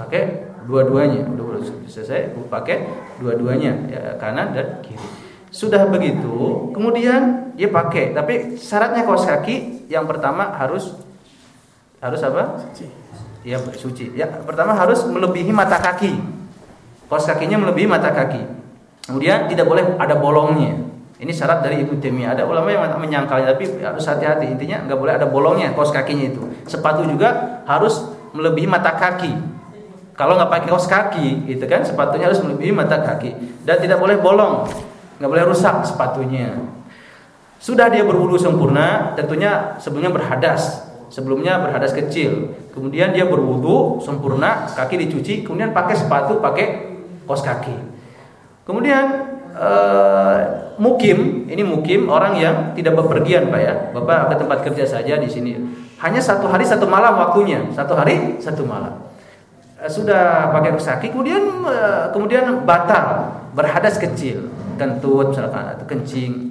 Pakai dua-duanya. Udah selesai pakai dua-duanya ya, kanan dan kiri. Sudah begitu, kemudian dia pakai, tapi syaratnya kaos kaki yang pertama harus harus apa? Suci. Ya, suci. Ya, pertama harus melebihi mata kaki. Kaos kakinya melebihi mata kaki. Kemudian tidak boleh ada bolongnya. Ini syarat dari Ibnu Taimiyah. Ada ulama yang menyangkalnya tapi harus hati-hati. Intinya nggak boleh ada bolongnya kaos kakinya itu. Sepatu juga harus melebihi mata kaki. Kalau nggak pakai kaos kaki, itu kan sepatunya harus melebihi mata kaki dan tidak boleh bolong, nggak boleh rusak sepatunya. Sudah dia berwudu sempurna, tentunya sebelumnya berhadas. Sebelumnya berhadas kecil. Kemudian dia berwudu sempurna, kaki dicuci, kemudian pakai sepatu, pakai kaos kaki. Kemudian uh, mukim, ini mukim orang yang tidak bepergian pak ya, bapak ke tempat kerja saja di sini. Hanya satu hari satu malam waktunya, satu hari satu malam. Uh, sudah pakai kaki, kemudian uh, kemudian batal, berhadas kecil, kentut misalkan atau kencing.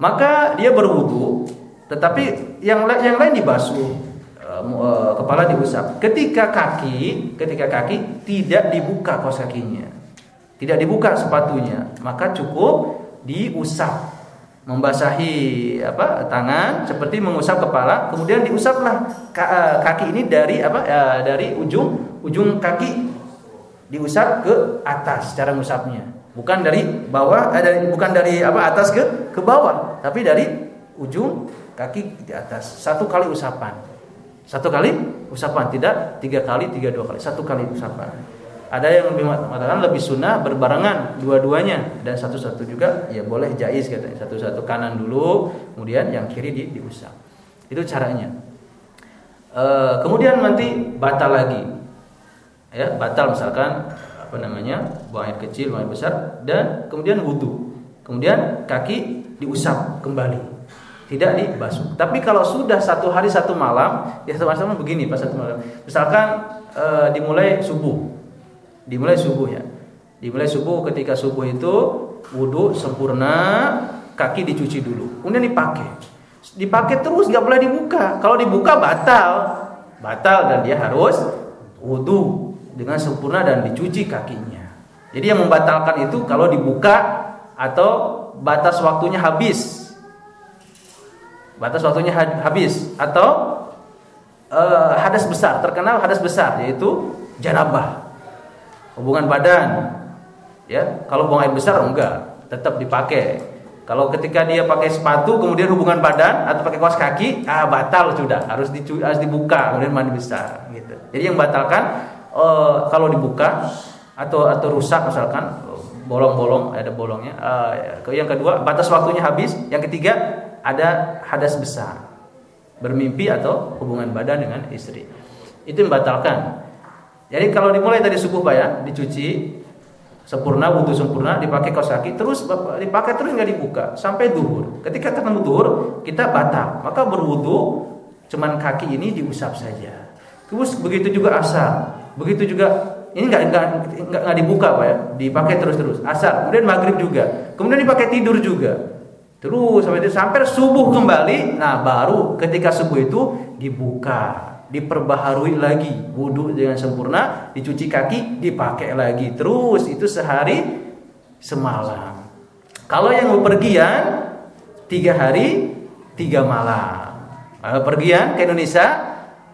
Maka dia berwudu, Tetapi yang yang lain dibasuh, uh, kepala diusap. Ketika kaki, ketika kaki tidak dibuka kaos kakinya. Tidak dibuka sepatunya, maka cukup diusap membasahi apa tangan seperti mengusap kepala kemudian diusaplah kaki ini dari apa dari ujung ujung kaki diusap ke atas cara ngusapnya bukan dari bawah eh, dari bukan dari apa atas ke ke bawah. Tapi dari ujung kaki di atas. Satu kali usapan. Satu kali usapan tidak tiga kali tiga dua kali. Satu kali usapan. Ada yang lebih mengatakan lebih sunnah berbarengan dua-duanya. Dan satu-satu juga ya boleh jais katanya. Satu-satu kanan dulu kemudian yang kiri di diusap. Itu caranya. E, kemudian nanti batal lagi. Ya batal misalkan apa namanya buang air kecil buang air besar dan kemudian wudhu kemudian kaki diusap kembali tidak dibasuh. Tapi kalau sudah satu hari satu malam, ya satu malam begini pas satu malam. Misalkan e, dimulai subuh, dimulai subuh ya, dimulai subuh ketika subuh itu wudhu sempurna, kaki dicuci dulu, kemudian dipakai, dipakai terus nggak boleh dibuka. Kalau dibuka batal, batal dan dia harus wudhu dengan sempurna dan dicuci kakinya. Jadi yang membatalkan itu kalau dibuka atau batas waktunya habis. Batas waktunya habis atau uh, hadas besar terkenal hadas besar yaitu janabah. Hubungan badan. Ya kalau buang air besar enggak tetap dipakai. Kalau ketika dia pakai sepatu kemudian hubungan badan atau pakai kaos kaki ah batal sudah harus dicu harus dibuka kemudian mandi besar gitu. Jadi yang batalkan uh, kalau dibuka atau atau rusak misalkan bolong-bolong ada bolongnya. Uh, yang kedua batas waktunya habis. Yang ketiga ada hadas besar. Bermimpi atau hubungan badan dengan istri. Itu membatalkan. Jadi kalau dimulai tadi subuh pak ya dicuci sempurna wudhu sempurna dipakai kaos kaki terus dipakai terus nggak dibuka sampai duhur. Ketika ketemu duhur kita batal. Maka berwudhu cuman kaki ini diusap saja. Terus begitu juga asar begitu juga ini nggak nggak nggak dibuka pak ya dipakai terus terus asar kemudian maghrib juga kemudian dipakai tidur juga Terus sampai itu sampai subuh kembali. Nah, baru ketika subuh itu dibuka, diperbaharui lagi wudhu dengan sempurna, dicuci kaki, dipakai lagi. Terus itu sehari semalam. Kalau yang bepergian tiga hari tiga malam. Kalau pergian ke Indonesia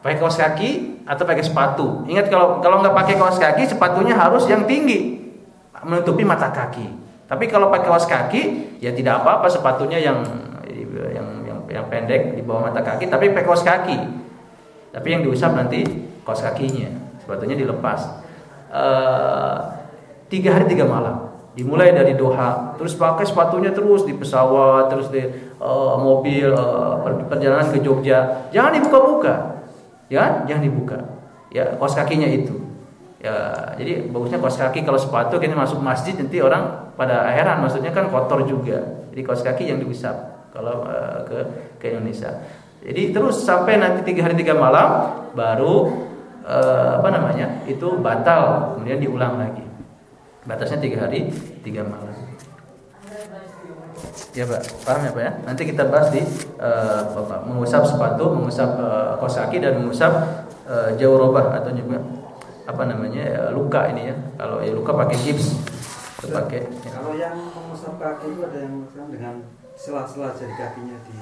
pakai kaos kaki atau pakai sepatu. Ingat kalau kalau nggak pakai kaos kaki, sepatunya harus yang tinggi menutupi mata kaki. Tapi kalau pakai kaos kaki ya tidak apa-apa sepatunya yang yang yang, yang pendek di bawah mata kaki tapi pakai kaos kaki. Tapi yang diusap nanti kaos kakinya, sepatunya dilepas. Uh, tiga hari tiga malam dimulai dari Doha terus pakai sepatunya terus di pesawat terus di uh, mobil uh, perjalanan ke Jogja jangan dibuka-buka ya jangan dibuka. Ya kaos kakinya itu. Ya jadi bagusnya kaos kaki. Kalau sepatu kini masuk masjid nanti orang pada heran. Maksudnya kan kotor juga. Jadi kaos kaki yang diusap kalau uh, ke ke Indonesia. Jadi terus sampai nanti tiga hari tiga malam baru uh, apa namanya itu batal. Kemudian diulang lagi. Batasnya tiga hari tiga malam ya pak paham ya pak ya nanti kita bahas di uh, bapak mengusap sepatu mengusap uh, kaos kaki dan mengusap uh, jauh robah atau juga apa namanya luka ini ya kalau ya luka pakai gips terpakai. Ya. Kalau yang mengusap kaki itu ada yang dengan sela-sela jari kakinya di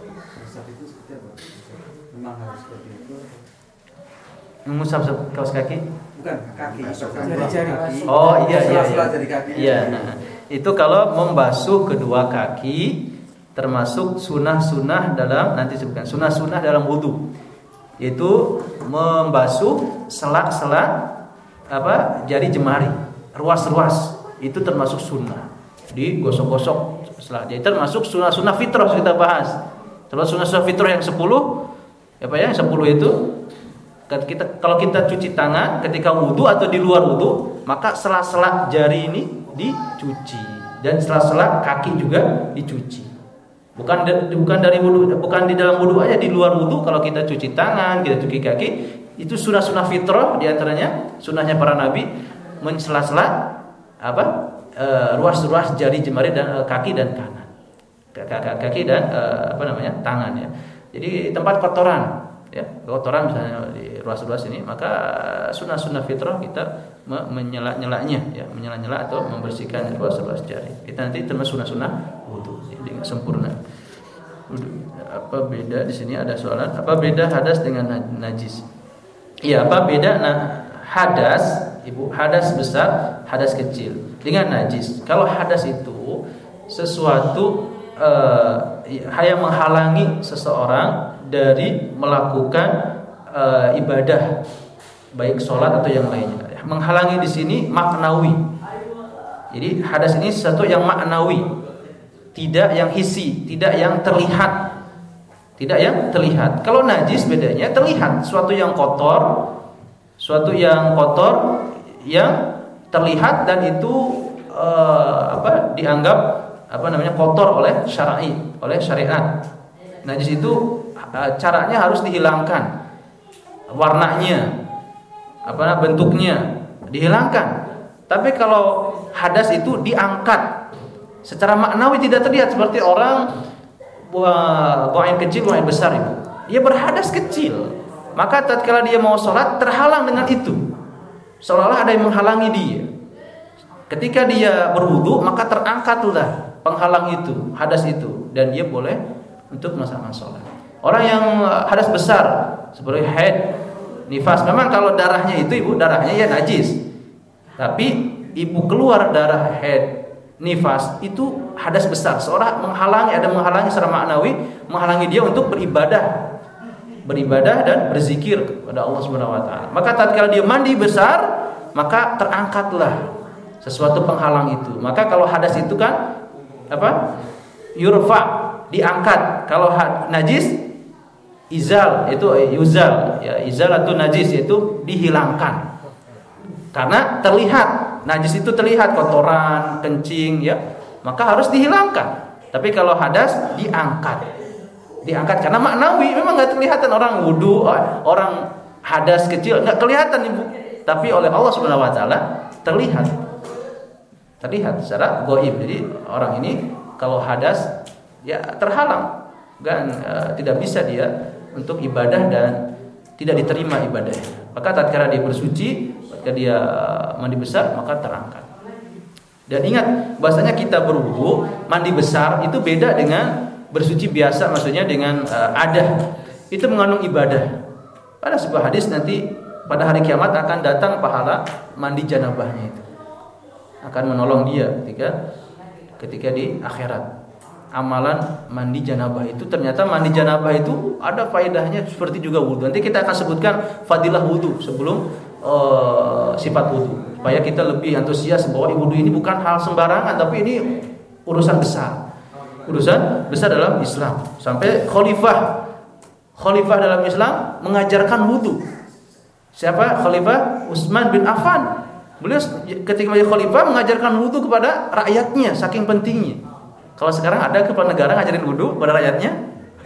mengusap itu seperti apa? Memang harus seperti itu? Mengusap kaos kaki? Bukan kaki. Jari-jari. Oh iya iya. Sela-sela iya. jari kaki. Iya. Nah, itu kalau membasuh kedua kaki termasuk sunah-sunah dalam nanti sebutkan sunah-sunah dalam wudhu yaitu membasuh selak-selak apa jari jemari ruas-ruas itu termasuk sunnah digosok-gosok setelah jadi termasuk sunnah-sunnah fitrah kita bahas terus sunnah-sunnah fitrah yang 10 apa ya yang 10 itu kita kalau kita cuci tangan ketika wudhu atau di luar wudhu maka sela-sela jari ini dicuci dan sela-sela kaki juga dicuci bukan bukan dari wudhu bukan di dalam wudhu aja di luar wudhu kalau kita cuci tangan kita cuci kaki itu sunnah-sunnah fitrah di antaranya sunnahnya para nabi mensela-sela apa e, ruas-ruas jari jemari dan e, kaki dan kanan. kaki dan uh, apa namanya tangan ya. Jadi tempat kotoran ya kotoran misalnya di ruas-ruas ini maka sunnah-sunnah fitrah kita menyela-nyelanya ya menyela-nyela atau membersihkan ruas-ruas jari. Kita nanti termasuk sunnah-sunnah wudhu dengan sempurna. Apa beda di sini? Ada soalan apa beda hadas dengan najis? Iya apa beda nah hadas ibu hadas besar hadas kecil dengan najis? Kalau hadas itu sesuatu uh, yang menghalangi seseorang dari melakukan uh, ibadah baik sholat atau yang lainnya. Menghalangi di sini maknawi. Jadi hadas ini sesuatu yang maknawi, tidak yang isi, tidak yang terlihat. Tidak yang terlihat. Kalau najis bedanya terlihat suatu yang kotor, suatu yang kotor yang terlihat dan itu uh, apa dianggap apa namanya kotor oleh syar'i, oleh syariat. Najis itu caranya harus dihilangkan. Warnanya apa bentuknya dihilangkan. Tapi kalau hadas itu diangkat. Secara maknawi tidak terlihat seperti orang buang air kecil buang besar itu. Dia berhadas kecil. Maka tatkala dia mau sholat terhalang dengan itu. Seolah-olah ada yang menghalangi dia. Ketika dia berwudu maka terangkatlah penghalang itu hadas itu. Dan dia boleh untuk melaksanakan sholat Orang yang hadas besar seperti haid, nifas. Memang kalau darahnya itu ibu darahnya ya najis. Tapi ibu keluar darah haid, nifas itu hadas besar. Seorang menghalangi ada menghalangi secara maknawi, menghalangi dia untuk beribadah. Beribadah dan berzikir kepada Allah Subhanahu wa taala. Maka tatkala dia mandi besar, maka terangkatlah sesuatu penghalang itu. Maka kalau hadas itu kan apa? Yurfa, diangkat. Kalau najis izal itu eh, yuzal. Ya izal atau najis itu dihilangkan. Karena terlihat najis itu terlihat kotoran kencing ya. Maka harus dihilangkan. Tapi kalau hadas diangkat. Diangkat karena maknawi memang nggak kelihatan orang wudhu oh, orang hadas kecil nggak kelihatan ibu. Tapi oleh Allah subhanahu wa taala terlihat. Terlihat secara goib. Jadi orang ini kalau hadas ya terhalang. Dan uh, tidak bisa dia untuk ibadah dan tidak diterima ibadahnya. Maka tatkala dia bersuci, ketika dia mandi besar, maka terangkat. Dan ingat, bahasanya kita berwudu, mandi besar itu beda dengan bersuci biasa, maksudnya dengan uh, adah. Itu mengandung ibadah. Pada sebuah hadis nanti pada hari kiamat akan datang pahala mandi janabahnya itu. Akan menolong dia ketika ketika di akhirat amalan mandi janabah itu ternyata mandi janabah itu ada faedahnya seperti juga wudhu. Nanti kita akan sebutkan fadilah wudhu sebelum uh, sifat wudhu supaya kita lebih antusias bahwa wudhu ini bukan hal sembarangan tapi ini urusan besar. Urusan besar dalam Islam. Sampai khalifah khalifah dalam Islam mengajarkan wudhu. Siapa? Khalifah Utsman bin Affan. Beliau ketika menjadi khalifah mengajarkan wudhu kepada rakyatnya saking pentingnya. Kalau sekarang ada kepala negara ngajarin wudhu pada rakyatnya?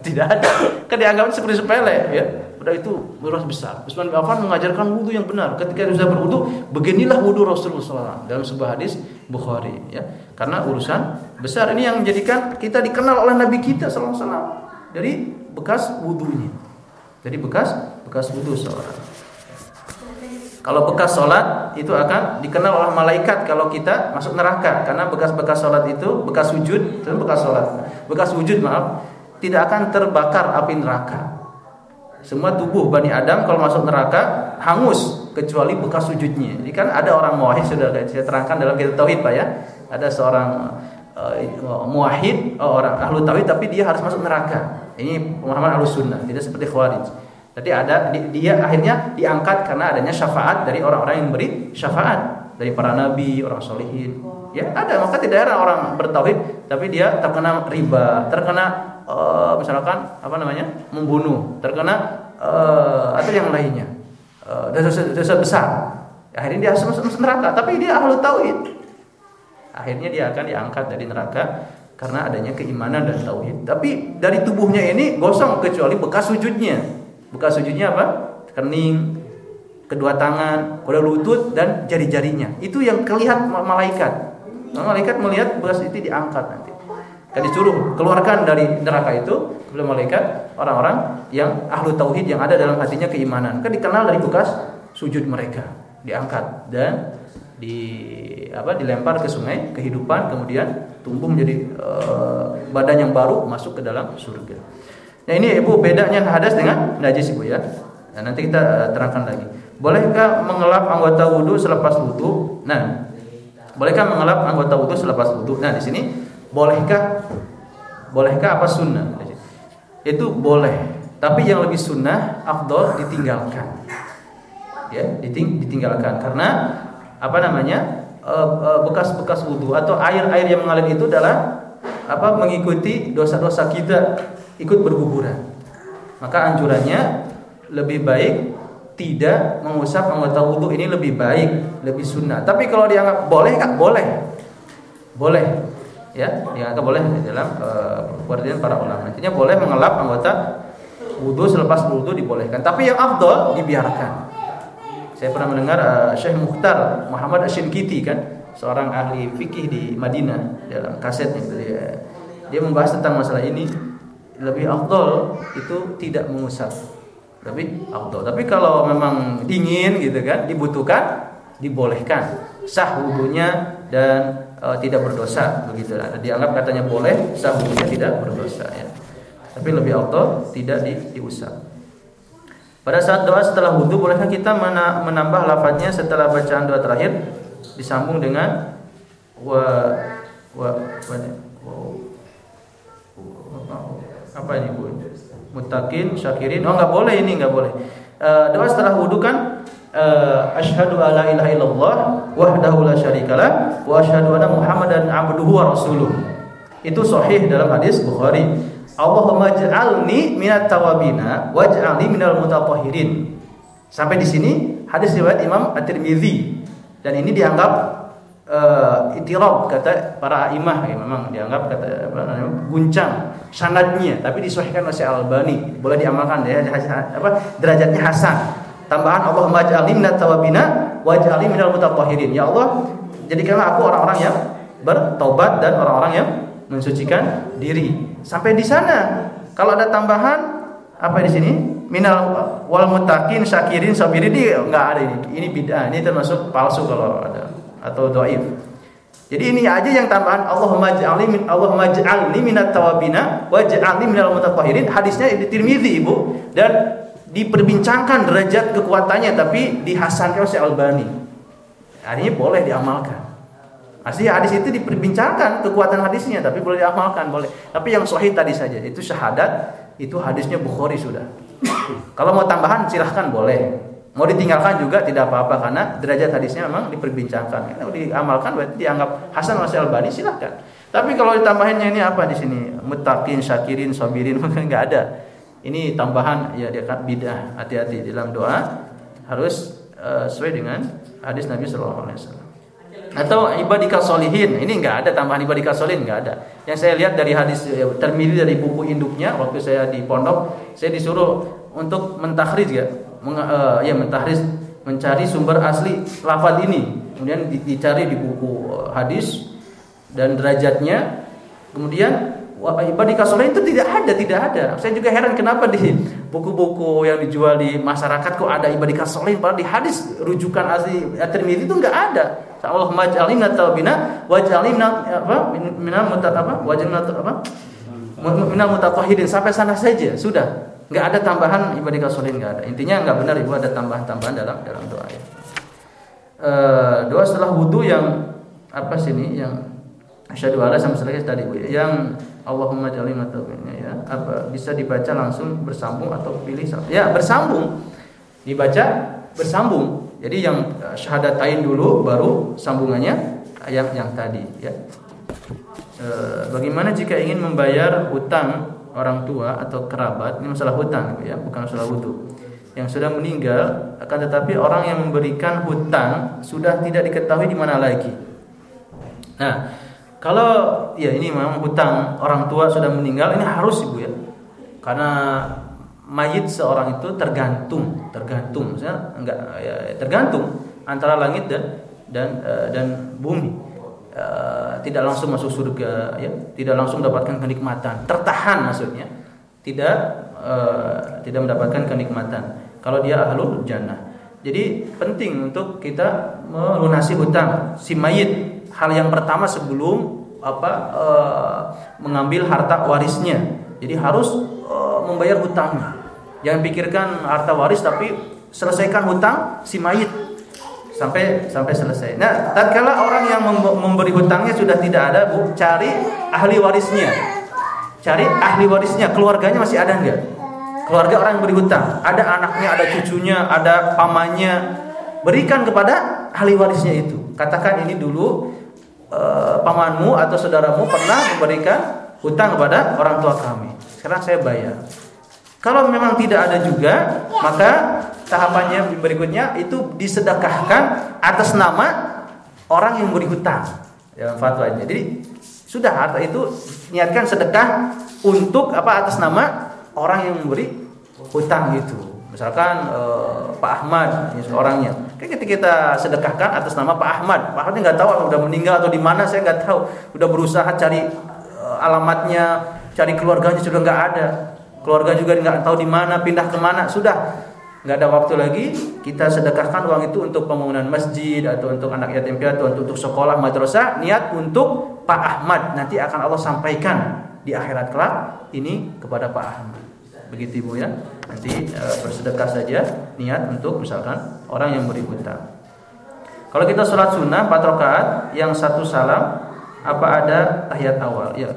Tidak ada. Kan dianggap seperti sepele ya. Udah itu beras besar. Utsman bin Affan mengajarkan wudhu yang benar. Ketika sudah berwudhu, beginilah wudhu Rasulullah SAW dalam sebuah hadis Bukhari ya. Karena urusan besar ini yang menjadikan kita dikenal oleh Nabi kita SAW dari bekas wudhunya. Jadi bekas bekas wudhu seorang. Kalau bekas sholat itu akan dikenal oleh malaikat kalau kita masuk neraka karena bekas-bekas sholat itu bekas wujud itu bekas sholat bekas wujud maaf tidak akan terbakar api neraka. Semua tubuh bani Adam kalau masuk neraka hangus kecuali bekas wujudnya. Jadi kan ada orang muahid sudah saya terangkan dalam kitab tauhid pak ya. Ada seorang uh, muahid oh, orang ahlu tauhid tapi dia harus masuk neraka. Ini pemahaman ahlu sunnah tidak seperti khawarij. Jadi ada dia akhirnya diangkat karena adanya syafaat dari orang-orang yang memberi syafaat dari para nabi, orang solihin. Ya ada maka tidak ada orang bertauhid tapi dia terkena riba, terkena uh, misalkan apa namanya membunuh, terkena uh, atau yang lainnya uh, dosa, dosa besar. Akhirnya dia harus masuk neraka tapi dia ahlu tauhid. Akhirnya dia akan diangkat dari neraka karena adanya keimanan dan tauhid. Tapi dari tubuhnya ini gosong kecuali bekas sujudnya. Bekas sujudnya apa? Kening, kedua tangan, kedua lutut dan jari-jarinya. Itu yang kelihatan malaikat. Nah, malaikat melihat bekas itu diangkat nanti. Kan disuruh keluarkan dari neraka itu kepada malaikat orang-orang yang ahlu tauhid yang ada dalam hatinya keimanan. Kan dikenal dari bekas sujud mereka, diangkat dan di apa dilempar ke sungai kehidupan kemudian tumbuh menjadi uh, badan yang baru masuk ke dalam surga. Nah ini ibu bedanya hadas dengan najis ibu ya. Nah, nanti kita uh, terangkan lagi. Bolehkah mengelap anggota wudhu selepas wudhu? Nah, bolehkah mengelap anggota wudhu selepas wudhu? Nah di sini bolehkah bolehkah apa sunnah? Itu boleh. Tapi yang lebih sunnah, afdol ditinggalkan. Ya, diting ditinggalkan karena apa namanya eh, eh, bekas-bekas wudhu atau air-air yang mengalir itu adalah apa mengikuti dosa-dosa kita ikut berguguran. Maka anjurannya lebih baik tidak mengusap anggota wudhu ini lebih baik, lebih sunnah. Tapi kalau dianggap boleh nggak boleh, boleh, ya, dianggap boleh dalam uh, para ulama. Intinya boleh mengelap anggota wudhu selepas wudhu dibolehkan. Tapi yang afdol dibiarkan. Saya pernah mendengar uh, Syekh Mukhtar Muhammad Ashinkiti kan, seorang ahli fikih di Madinah dalam kasetnya dia, dia membahas tentang masalah ini lebih afdol itu tidak mengusap. Lebih afdol. Tapi kalau memang dingin gitu kan, dibutuhkan dibolehkan. Sah wudhunya dan e, tidak berdosa begitu dianggap katanya boleh sah wudhunya tidak berdosa ya. Tapi lebih afdol tidak di, diusap. Pada saat doa setelah wudhu bolehkah kita menambah lafadznya setelah bacaan doa terakhir? Disambung dengan wa wa, wa, wa apa ini bu? Mutakin, syakirin. Oh nggak boleh ini nggak boleh. Uh, doa setelah wudhu kan uh, asyhadu alla ilaha illallah wahdahu la syarikalah wa asyhadu anna muhammadan abduhu wa rasuluh. Itu sahih dalam hadis Bukhari. Allahumma ja'alni minat tawabina waj'alni minal mutatahhirin. Sampai di sini hadis riwayat Imam At-Tirmizi dan ini dianggap uh, itirab kata para imah ya memang dianggap kata apa namanya guncang sanadnya tapi disahihkan oleh Al-Albani boleh diamalkan ya apa derajatnya hasan tambahan Allahumma ja'alni minat tawabina waj'alni minal ya Allah jadikanlah aku orang-orang yang bertobat dan orang-orang yang mensucikan diri Sampai di sana. Kalau ada tambahan apa di sini? Minal wal mutakin syakirin sabirin ini enggak ada ini. Ini bid'ah. Ini termasuk palsu kalau ada atau dhaif. Jadi ini aja yang tambahan Allahumma ja'alni min Allahumma ja'alni minat tawabina wa ja'alni minal mutatahhirin. Hadisnya di Tirmizi, Ibu. Dan diperbincangkan derajat kekuatannya tapi dihasankan oleh Albani. Artinya boleh diamalkan. Aslinya hadis itu diperbincangkan kekuatan hadisnya, tapi boleh diamalkan, boleh. Tapi yang sahih tadi saja, itu syahadat, itu hadisnya Bukhari sudah. Kalau mau tambahan silahkan boleh. Mau ditinggalkan juga tidak apa-apa karena derajat hadisnya memang diperbincangkan. Kalau diamalkan berarti dianggap Hasan Mas Albani silahkan. Tapi kalau ditambahinnya ini apa di sini? Mutakin, syakirin, sabirin (laughs) mungkin nggak ada. Ini tambahan ya dia kan bidah. Hati-hati dalam doa harus uh, sesuai dengan hadis Nabi Shallallahu Alaihi Wasallam atau ibadika solihin ini enggak ada tambahan ibadika solihin enggak ada yang saya lihat dari hadis ya, termili dari buku induknya waktu saya di pondok saya disuruh untuk mentahriz ya meng, uh, ya mentahriz mencari sumber asli lafaz ini. Kemudian dicari di buku eh, hadis dan derajatnya. Kemudian ibadika solihin itu tidak ada tidak ada. Saya juga heran kenapa di buku-buku yang dijual di masyarakat kok ada ibadika solihin padahal di hadis rujukan asli. at-Tirmidzi itu enggak ada. Allah maj'alni minat tawabina waj'alni minat apa minal mutat apa waj'alni apa minal mutatahhirin. Sampai sana saja sudah nggak ada tambahan ibadah solihin nggak ada. Intinya nggak benar ibu ada tambahan-tambahan dalam dalam doa ya. E, doa setelah wudhu yang apa sih ini yang asyhadu sama selesai tadi bu ya. yang Allahumma jalli ya. Apa bisa dibaca langsung bersambung atau pilih ya bersambung. Dibaca bersambung. Jadi yang eh, syahadatain dulu baru sambungannya yang yang tadi ya. E, bagaimana jika ingin membayar hutang orang tua atau kerabat? Ini masalah hutang ya, bukan masalah wudhu. Yang sudah meninggal akan tetapi orang yang memberikan hutang sudah tidak diketahui di mana lagi. Nah, kalau ya ini memang hutang orang tua sudah meninggal ini harus Ibu ya. Karena mayit seorang itu tergantung, tergantung, enggak ya, tergantung antara langit dan dan uh, dan bumi. Uh, tidak langsung masuk surga ya. Tidak langsung mendapatkan kenikmatan. Tertahan maksudnya. Tidak uh, tidak mendapatkan kenikmatan. Kalau dia ahlul jannah. Jadi penting untuk kita melunasi hutang. Si mayit hal yang pertama sebelum apa uh, mengambil harta warisnya. Jadi harus uh, membayar hutangnya. Jangan pikirkan harta waris tapi selesaikan hutang si mayit sampai sampai selesai. Nah, tatkala orang yang memberi hutangnya sudah tidak ada, Bu, cari ahli warisnya. Cari ahli warisnya, keluarganya masih ada enggak? Keluarga orang yang beri hutang, ada anaknya, ada cucunya, ada pamannya. Berikan kepada ahli warisnya itu. Katakan ini dulu eh, pamanmu atau saudaramu pernah memberikan hutang kepada orang tua kami. Sekarang saya bayar. Kalau memang tidak ada juga, maka tahapannya berikutnya itu disedekahkan atas nama orang yang beri hutang dalam fatwanya. Jadi sudah harta itu niatkan sedekah untuk apa atas nama orang yang memberi hutang itu. Misalkan eh, Pak Ahmad ini orangnya. Kayak ketika kita sedekahkan atas nama Pak Ahmad. Pak Ahmad nggak tahu udah meninggal atau di mana saya nggak tahu. Udah berusaha cari eh, alamatnya, cari keluarganya sudah nggak ada keluarga juga nggak tahu di mana pindah ke mana sudah nggak ada waktu lagi kita sedekahkan uang itu untuk pembangunan masjid atau untuk anak yatim piatu atau untuk sekolah madrasah niat untuk Pak Ahmad. Nanti akan Allah sampaikan di akhirat kelak ini kepada Pak Ahmad. Begitu ibu ya. Nanti e, bersedekah saja niat untuk misalkan orang yang beri hutang kalau kita sholat sunnah 4 rakaat yang satu salam apa ada tahiyat awal? Ya.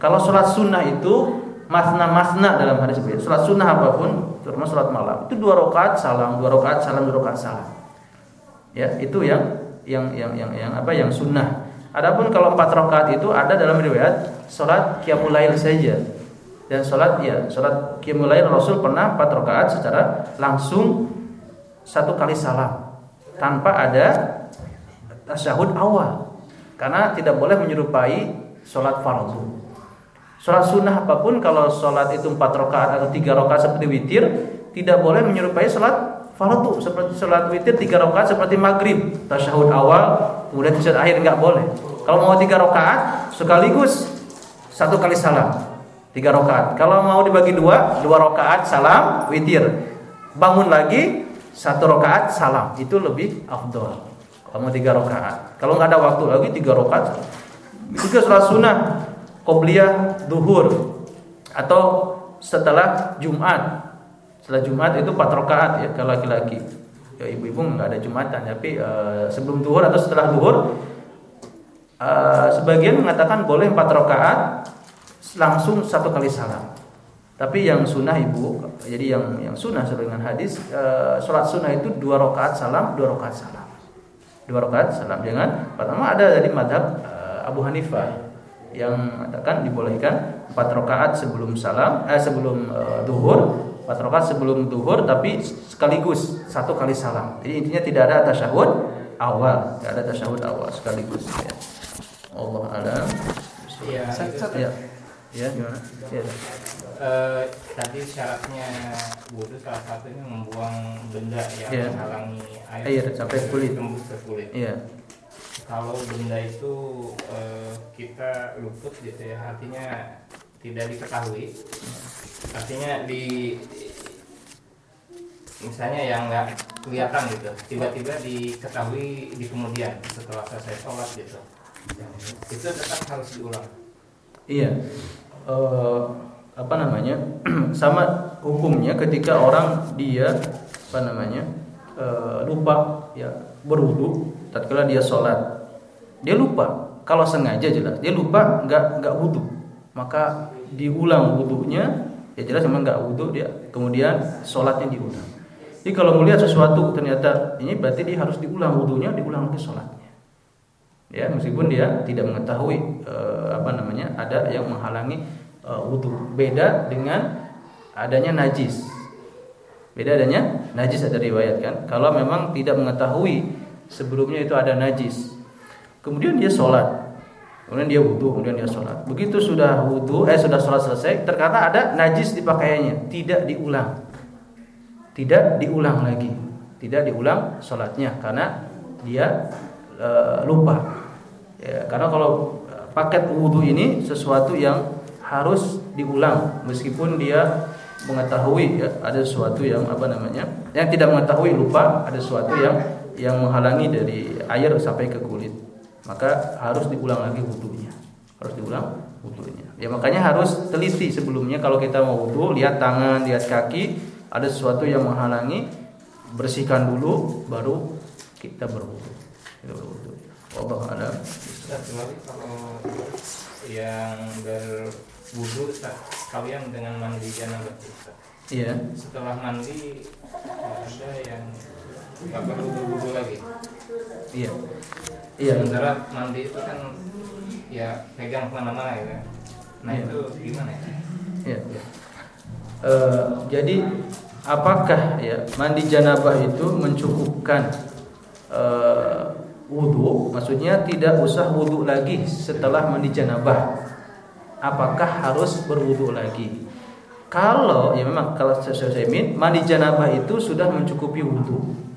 Kalau sholat sunnah itu masna-masna dalam hadis itu. Salat sunnah apa pun, terutama salat malam, itu dua rakaat salam, dua rakaat salam, dua rakaat salam. Ya, itu yang yang yang yang yang apa yang sunnah. Adapun kalau empat rakaat itu ada dalam riwayat salat qiyamul lail saja. Dan salat ya, salat qiyamul lail Rasul pernah empat rakaat secara langsung satu kali salam tanpa ada tasyahud awal. Karena tidak boleh menyerupai salat fardu. Sholat sunnah apa pun kalau sholat itu empat rakaat atau tiga rakaat seperti witir tidak boleh menyerupai sholat fardu seperti sholat witir tiga rakaat seperti maghrib tasyahud awal kemudian tasyahud akhir nggak boleh. Kalau mau tiga rakaat sekaligus satu kali salam tiga rakaat. Kalau mau dibagi dua dua rakaat salam witir bangun lagi satu rakaat salam itu lebih afdol. Kalau mau tiga rakaat. Kalau nggak ada waktu lagi tiga rakaat. Juga sholat sunnah qobliyah duhur atau setelah Jumat. Setelah Jumat itu 4 rakaat ya kalau laki-laki. Ya ibu-ibu nggak ada Jumatan tapi uh, sebelum duhur atau setelah duhur uh, sebagian mengatakan boleh 4 rakaat langsung satu kali salam. Tapi yang sunnah ibu, jadi yang yang sunnah sesuai dengan hadis, uh, sholat sunnah itu dua rakaat salam, dua rakaat salam, dua rakaat salam. Jangan pertama ada dari madhab Abu Hanifah yang mengatakan dibolehkan empat rakaat sebelum salam eh sebelum uh, duhur empat rakaat sebelum duhur tapi sekaligus satu kali salam. Jadi intinya tidak ada tasyahud awal tidak ada tasyahud awal sekaligus ya. Allah alam. Ya, ya. Ya gimana? Ya. Uh, tadi syaratnya wudhu salah satunya membuang benda yang ya. menghalangi air, air sampai kulit. tembus ke kulit. Iya kalau benda itu uh, kita luput gitu ya artinya tidak diketahui. Artinya di misalnya yang nggak kelihatan gitu tiba-tiba diketahui di kemudian setelah selesai sholat gitu. Itu tetap harus diulang. Iya. Uh, apa namanya? (clears throat) Sama hukumnya ketika orang dia apa namanya uh, lupa ya berwudu tatkala dia sholat dia lupa. Kalau sengaja jelas dia lupa nggak nggak wudhu, maka diulang wudhunya ya jelas memang nggak wudhu dia. Kemudian sholatnya diulang. Jadi kalau melihat sesuatu ternyata ini berarti dia harus diulang wudhunya, diulang lagi sholatnya. Ya meskipun dia tidak mengetahui eh, apa namanya ada yang menghalangi eh, wudhu. Beda dengan adanya najis. Beda adanya najis ada riwayat kan. Kalau memang tidak mengetahui sebelumnya itu ada najis, Kemudian dia sholat. Kemudian dia wudhu, kemudian dia sholat. Begitu sudah wudhu, eh sudah sholat selesai, ternyata ada najis di pakaiannya, tidak diulang, tidak diulang lagi, tidak diulang sholatnya karena dia e, lupa. Ya, karena kalau paket wudhu ini sesuatu yang harus diulang meskipun dia mengetahui ya ada sesuatu yang apa namanya yang tidak mengetahui lupa ada sesuatu yang yang menghalangi dari air sampai ke kulit maka harus diulang lagi wudhunya harus diulang wudhunya ya makanya harus teliti sebelumnya kalau kita mau wudhu lihat tangan lihat kaki ada sesuatu yang menghalangi bersihkan dulu baru kita berwudhu kita berwudhu Allah ada kalau yang berwudhu sekalian dengan mandi janabah Iya. Setelah mandi ada yang nggak perlu berwudhu lagi. Iya. Iya. Sementara mandi itu kan ya pegang ke mana-mana ya. Nah iya. itu gimana ya? Iya. iya. Uh, jadi apakah ya mandi janabah itu mencukupkan uh, wudhu? Maksudnya tidak usah wudhu lagi setelah mandi janabah. Apakah harus berwudhu lagi? Kalau ya memang kalau saya mandi janabah itu sudah mencukupi wudhu.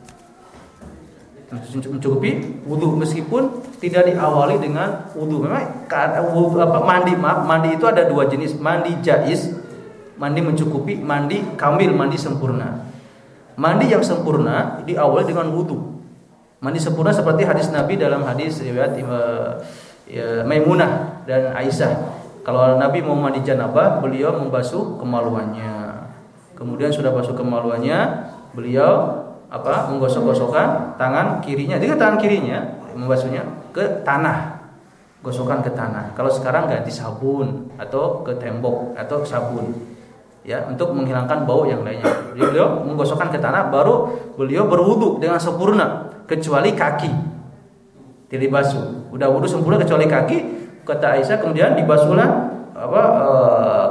Mencukupi wudhu meskipun tidak diawali dengan wudhu. Memang mandi maaf mandi itu ada dua jenis mandi jais, mandi mencukupi, mandi kamil, mandi sempurna. Mandi yang sempurna diawali dengan wudhu. Mandi sempurna seperti hadis Nabi dalam hadis riwayat ya, Maimunah dan Aisyah kalau Nabi mau mandi janabah, beliau membasuh kemaluannya. Kemudian sudah basuh kemaluannya, beliau apa? menggosok-gosokkan tangan kirinya. Dia tangan kirinya membasuhnya ke tanah. Gosokkan ke tanah. Kalau sekarang ganti sabun atau ke tembok atau sabun. Ya, untuk menghilangkan bau yang lainnya. Jadi beliau menggosokkan ke tanah baru beliau berwudu dengan sempurna kecuali kaki. Tidak dibasuh. Udah wudu sempurna kecuali kaki, kata Aisyah kemudian dibasuhlah apa e,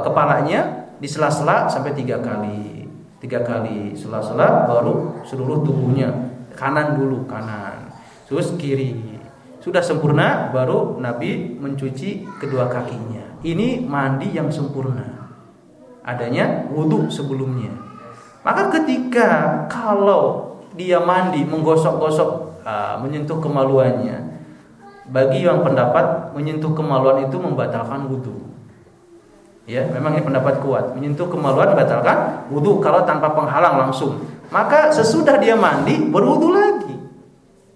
kepalanya di sela-sela sampai tiga kali tiga kali sela-sela baru seluruh tubuhnya. Kanan dulu kanan. Terus kiri. Sudah sempurna baru Nabi mencuci kedua kakinya. Ini mandi yang sempurna. Adanya wudhu sebelumnya. Maka ketika kalau dia mandi menggosok-gosok uh, menyentuh kemaluannya bagi yang pendapat menyentuh kemaluan itu membatalkan wudhu. Ya, memang ini pendapat kuat. Menyentuh kemaluan membatalkan wudhu kalau tanpa penghalang langsung. Maka sesudah dia mandi berwudhu lagi.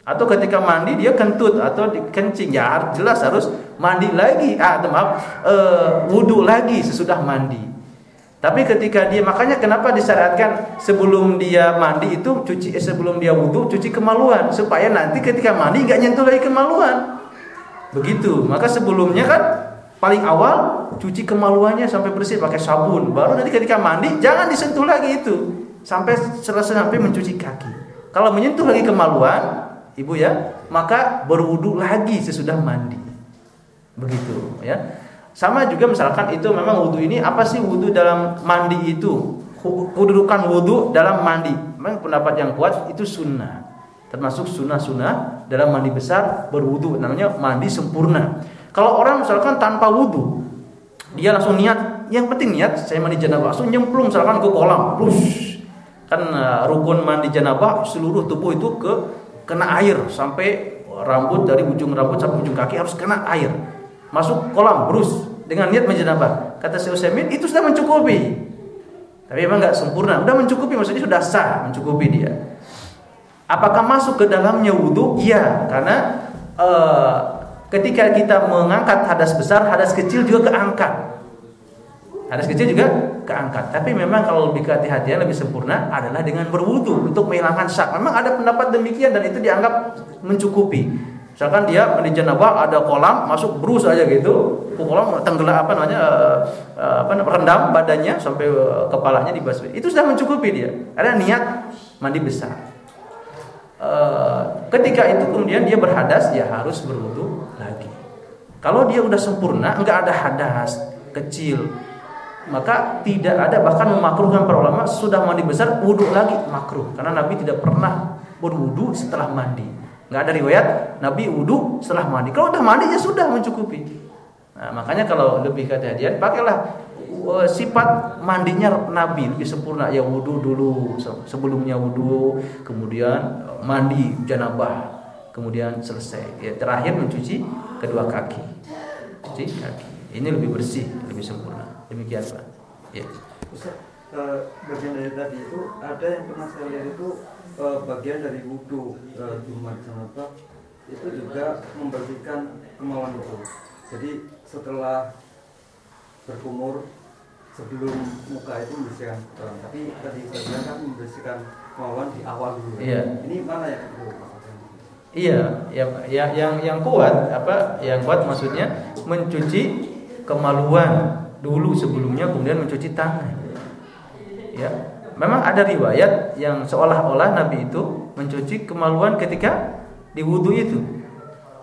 Atau ketika mandi dia kentut atau kencing ya jelas harus mandi lagi. Ah, maaf, e, wudhu lagi sesudah mandi. Tapi ketika dia makanya kenapa disyariatkan sebelum dia mandi itu cuci eh, sebelum dia wudhu cuci kemaluan supaya nanti ketika mandi nggak nyentuh lagi kemaluan. Begitu. Maka sebelumnya kan paling awal cuci kemaluannya sampai bersih pakai sabun. Baru nanti ketika mandi jangan disentuh lagi itu sampai selesai sampai mencuci kaki. Kalau menyentuh lagi kemaluan, Ibu ya, maka berwudu lagi sesudah mandi. Begitu ya. Sama juga misalkan itu memang wudhu ini apa sih wudhu dalam mandi itu? Kedudukan wudhu dalam mandi. Memang pendapat yang kuat itu sunnah termasuk sunnah-sunnah dalam mandi besar berwudu namanya mandi sempurna kalau orang misalkan tanpa wudu dia langsung niat. Yang penting niat saya mandi janabah langsung nyemplung misalkan ke kolam plus. Kan uh, rukun mandi janabah seluruh tubuh itu ke kena air. Sampai rambut dari ujung rambut sampai ujung kaki harus kena air. Masuk kolam brus. Dengan niat mandi janabah kata Syekh Utsaimin itu sudah mencukupi. Tapi memang nggak sempurna. Udah mencukupi maksudnya sudah sah mencukupi dia. Apakah masuk ke dalamnya wudhu? Iya, karena uh, ketika kita mengangkat hadas besar, hadas kecil juga keangkat. Hadas kecil juga keangkat. Tapi memang kalau lebih kehati-hatian, lebih sempurna adalah dengan berwudhu untuk menghilangkan syak. Memang ada pendapat demikian dan itu dianggap mencukupi. Misalkan dia mandi janabah ada kolam masuk brus aja gitu, kolam tenggelam apa namanya uh, apa rendam badannya sampai uh, kepalanya dibasuh. Itu sudah mencukupi dia. Ada niat mandi besar. Eh, ketika itu kemudian dia berhadas ya harus berwudu. Kalau dia udah sempurna, enggak ada hadas kecil, maka tidak ada bahkan memakruhkan para ulama sudah mandi besar wudhu lagi makruh karena Nabi tidak pernah berwudhu setelah mandi. Enggak ada riwayat Nabi wudhu setelah mandi. Kalau udah mandi ya sudah mencukupi. Nah, makanya kalau lebih kehadian pakailah Eh, sifat mandinya Nabi lebih sempurna ya wudhu dulu sebelumnya wudhu kemudian mandi janabah kemudian selesai ya, terakhir mencuci kedua kaki. Cuci kaki. Ini lebih bersih, lebih sempurna. Demikian Pak. Ya. Ustaz, eh, bagian dari tadi itu ada yang pernah saya lihat itu eh, bagian dari wudhu uh, Jumat Janabah itu juga membersihkan kemauan itu. Jadi setelah berkumur sebelum muka itu membersihkan kotoran. Tapi tadi saya bilang kan membersihkan kemauan di awal dulu. Iya. Ini mana itu? Iya, yang yang yang yang kuat apa? Yang kuat maksudnya mencuci kemaluan dulu sebelumnya kemudian mencuci tangan. Ya. Memang ada riwayat yang seolah-olah Nabi itu mencuci kemaluan ketika di wudhu itu.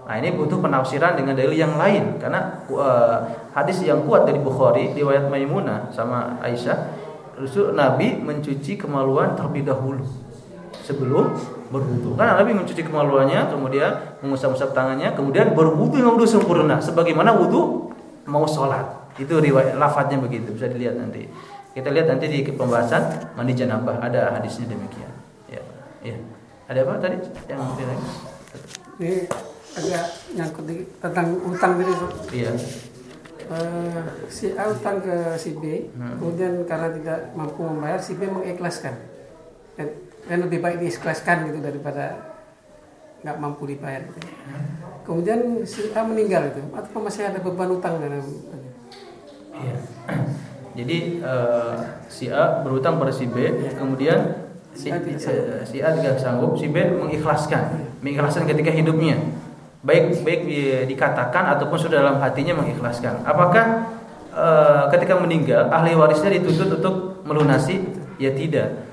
Nah ini butuh penafsiran dengan dalil yang lain karena uh, hadis yang kuat dari Bukhari riwayat Maimunah sama Aisyah, Rasul Nabi mencuci kemaluan terlebih dahulu sebelum berwudu. Karena Nabi mencuci kemaluannya, kemudian mengusap-usap tangannya, kemudian berwudu yang wudu sempurna. Sebagaimana wudu mau sholat. Itu riwayat lafadznya begitu, bisa dilihat nanti. Kita lihat nanti di pembahasan mandi janabah ada hadisnya demikian. Ya, ya. Ada apa tadi yang lagi? Ini agak nyangkut di, tentang utang tadi Iya. Uh, si A utang ke si B, hmm. kemudian karena tidak mampu membayar, si B mengikhlaskan. Dan kan lebih baik diikhlaskan gitu daripada nggak mampu dibayar gitu. kemudian si A meninggal itu. Atau masih ada beban utang dalam iya. (clears throat) jadi uh, si A berutang pada si B ya. kemudian si, A tidak uh, si A tidak sanggup si B mengikhlaskan. Mengikhlaskan ketika hidupnya. Baik baik dikatakan ataupun sudah dalam hatinya mengikhlaskan. Apakah uh, ketika meninggal ahli warisnya dituntut untuk melunasi? Ya tidak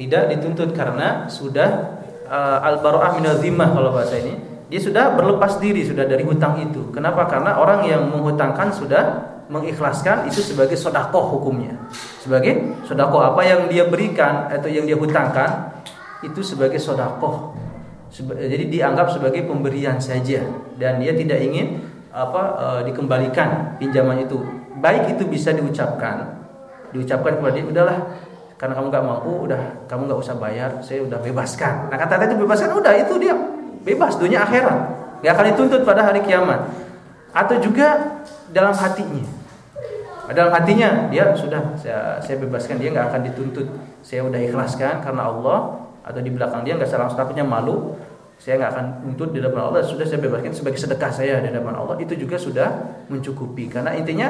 tidak dituntut karena sudah uh, al-baro'ah minazimah kalau bahasa ini. Dia sudah berlepas diri sudah dari hutang itu. Kenapa? Karena orang yang menghutangkan sudah mengikhlaskan itu sebagai sodakoh hukumnya. Sebagai sodakoh apa yang dia berikan atau yang dia hutangkan itu sebagai sodakoh. Jadi dianggap sebagai pemberian saja dan dia tidak ingin apa e, dikembalikan pinjaman itu. Baik itu bisa diucapkan, diucapkan kepada dia udahlah karena kamu nggak mampu udah kamu nggak usah bayar saya udah bebaskan. Nah kata itu bebaskan udah itu dia. Bebas dunia akhirat. Nggak akan dituntut pada hari kiamat. Atau juga dalam hatinya. Dalam hatinya dia sudah saya, saya bebaskan dia nggak akan dituntut. Saya udah ikhlaskan karena Allah. Atau di belakang dia nggak salah takutnya malu. Saya nggak akan tuntut di depan Allah. Sudah saya bebaskan sebagai sedekah saya di depan Allah. Itu juga sudah mencukupi. Karena intinya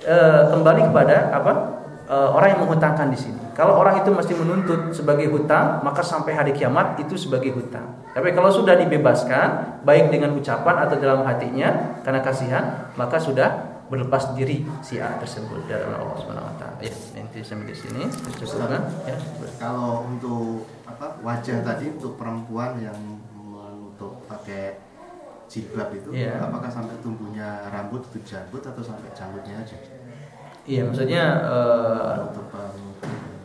e, kembali kepada apa uh, orang yang menghutangkan di sini. Kalau orang itu mesti menuntut sebagai hutang, maka sampai hari kiamat itu sebagai hutang. Tapi kalau sudah dibebaskan, baik dengan ucapan atau dalam hatinya karena kasihan, maka sudah berlepas diri si A tersebut dari Allah Subhanahu wa taala. Ya, nanti sampai di sini. Ya. Kalau untuk apa wajah tadi untuk perempuan yang menutup pakai jilbab itu ya. apakah sampai tumbuhnya rambut itu jambut atau sampai janggutnya aja? Iya, maksudnya uh,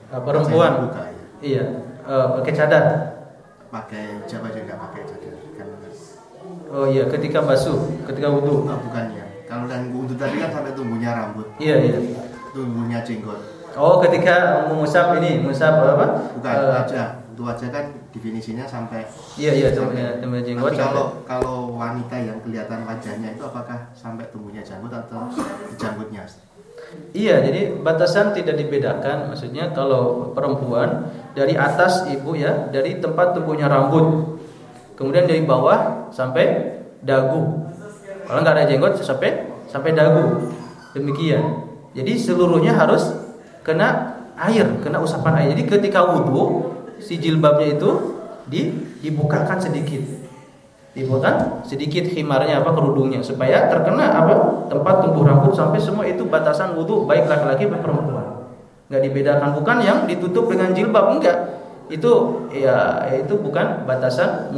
perempuan. Buka, ya. Iya, uh, pakai cadar. Pakai siapa aja nggak pakai cadar kan. Oh iya, ketika basuh, ketika wudhu. Oh, bukan ya. Kalau dan wudhu tadi kan sampai tumbuhnya rambut. Iya iya. Tumbuhnya jenggot. Oh, ketika mengusap ini, mengusap apa? Bukan, uh, wajah. Untuk wajah kan definisinya sampai Iya iya tumbuhnya tumbuhnya jenggot. Tapi kalau kalau wanita yang kelihatan wajahnya itu apakah sampai tumbuhnya janggut atau janggutnya? Iya, jadi batasan tidak dibedakan. Maksudnya kalau perempuan dari atas ibu ya, dari tempat tumbuhnya rambut, kemudian dari bawah sampai dagu. Kalau nggak ada jenggot sampai sampai dagu. Demikian. Jadi seluruhnya harus kena air, kena usapan air. Jadi ketika wudhu, si jilbabnya itu dibukakan sedikit dibuatkan sedikit khimarnya apa kerudungnya. Supaya terkena apa tempat tumbuh rambut. Sampai semua itu batasan wudhu baik laki-laki maupun perempuan. Nggak dibedakan. Bukan yang ditutup dengan jilbab enggak. Itu ya itu bukan batasan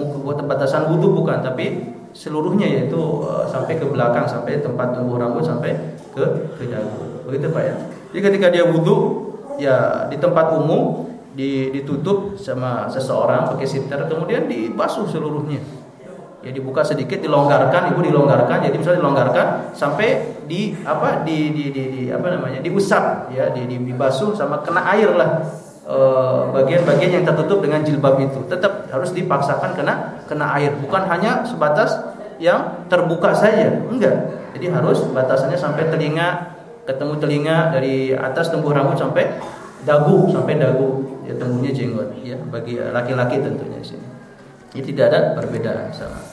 batasan wudhu bukan. Tapi seluruhnya yaitu uh, sampai ke belakang sampai tempat tumbuh rambut sampai ke ke dagu. Begitu pak ya? Jadi ketika dia wudhu ya di tempat umum ditutup sama seseorang pakai sitar kemudian dibasuh seluruhnya ya dibuka sedikit dilonggarkan ibu dilonggarkan jadi misalnya dilonggarkan sampai di apa di di, di, di apa namanya diusap ya di, di dibasuh sama kena air lah eh, bagian-bagian e, yang tertutup dengan jilbab itu tetap harus dipaksakan kena kena air bukan hanya sebatas yang terbuka saja. Enggak. Jadi harus batasannya sampai telinga ketemu telinga dari atas tumbuh rambut sampai dagu sampai dagu ya tumbuhnya jenggot ya bagi laki-laki tentunya sini. Ini tidak ada perbedaan sama.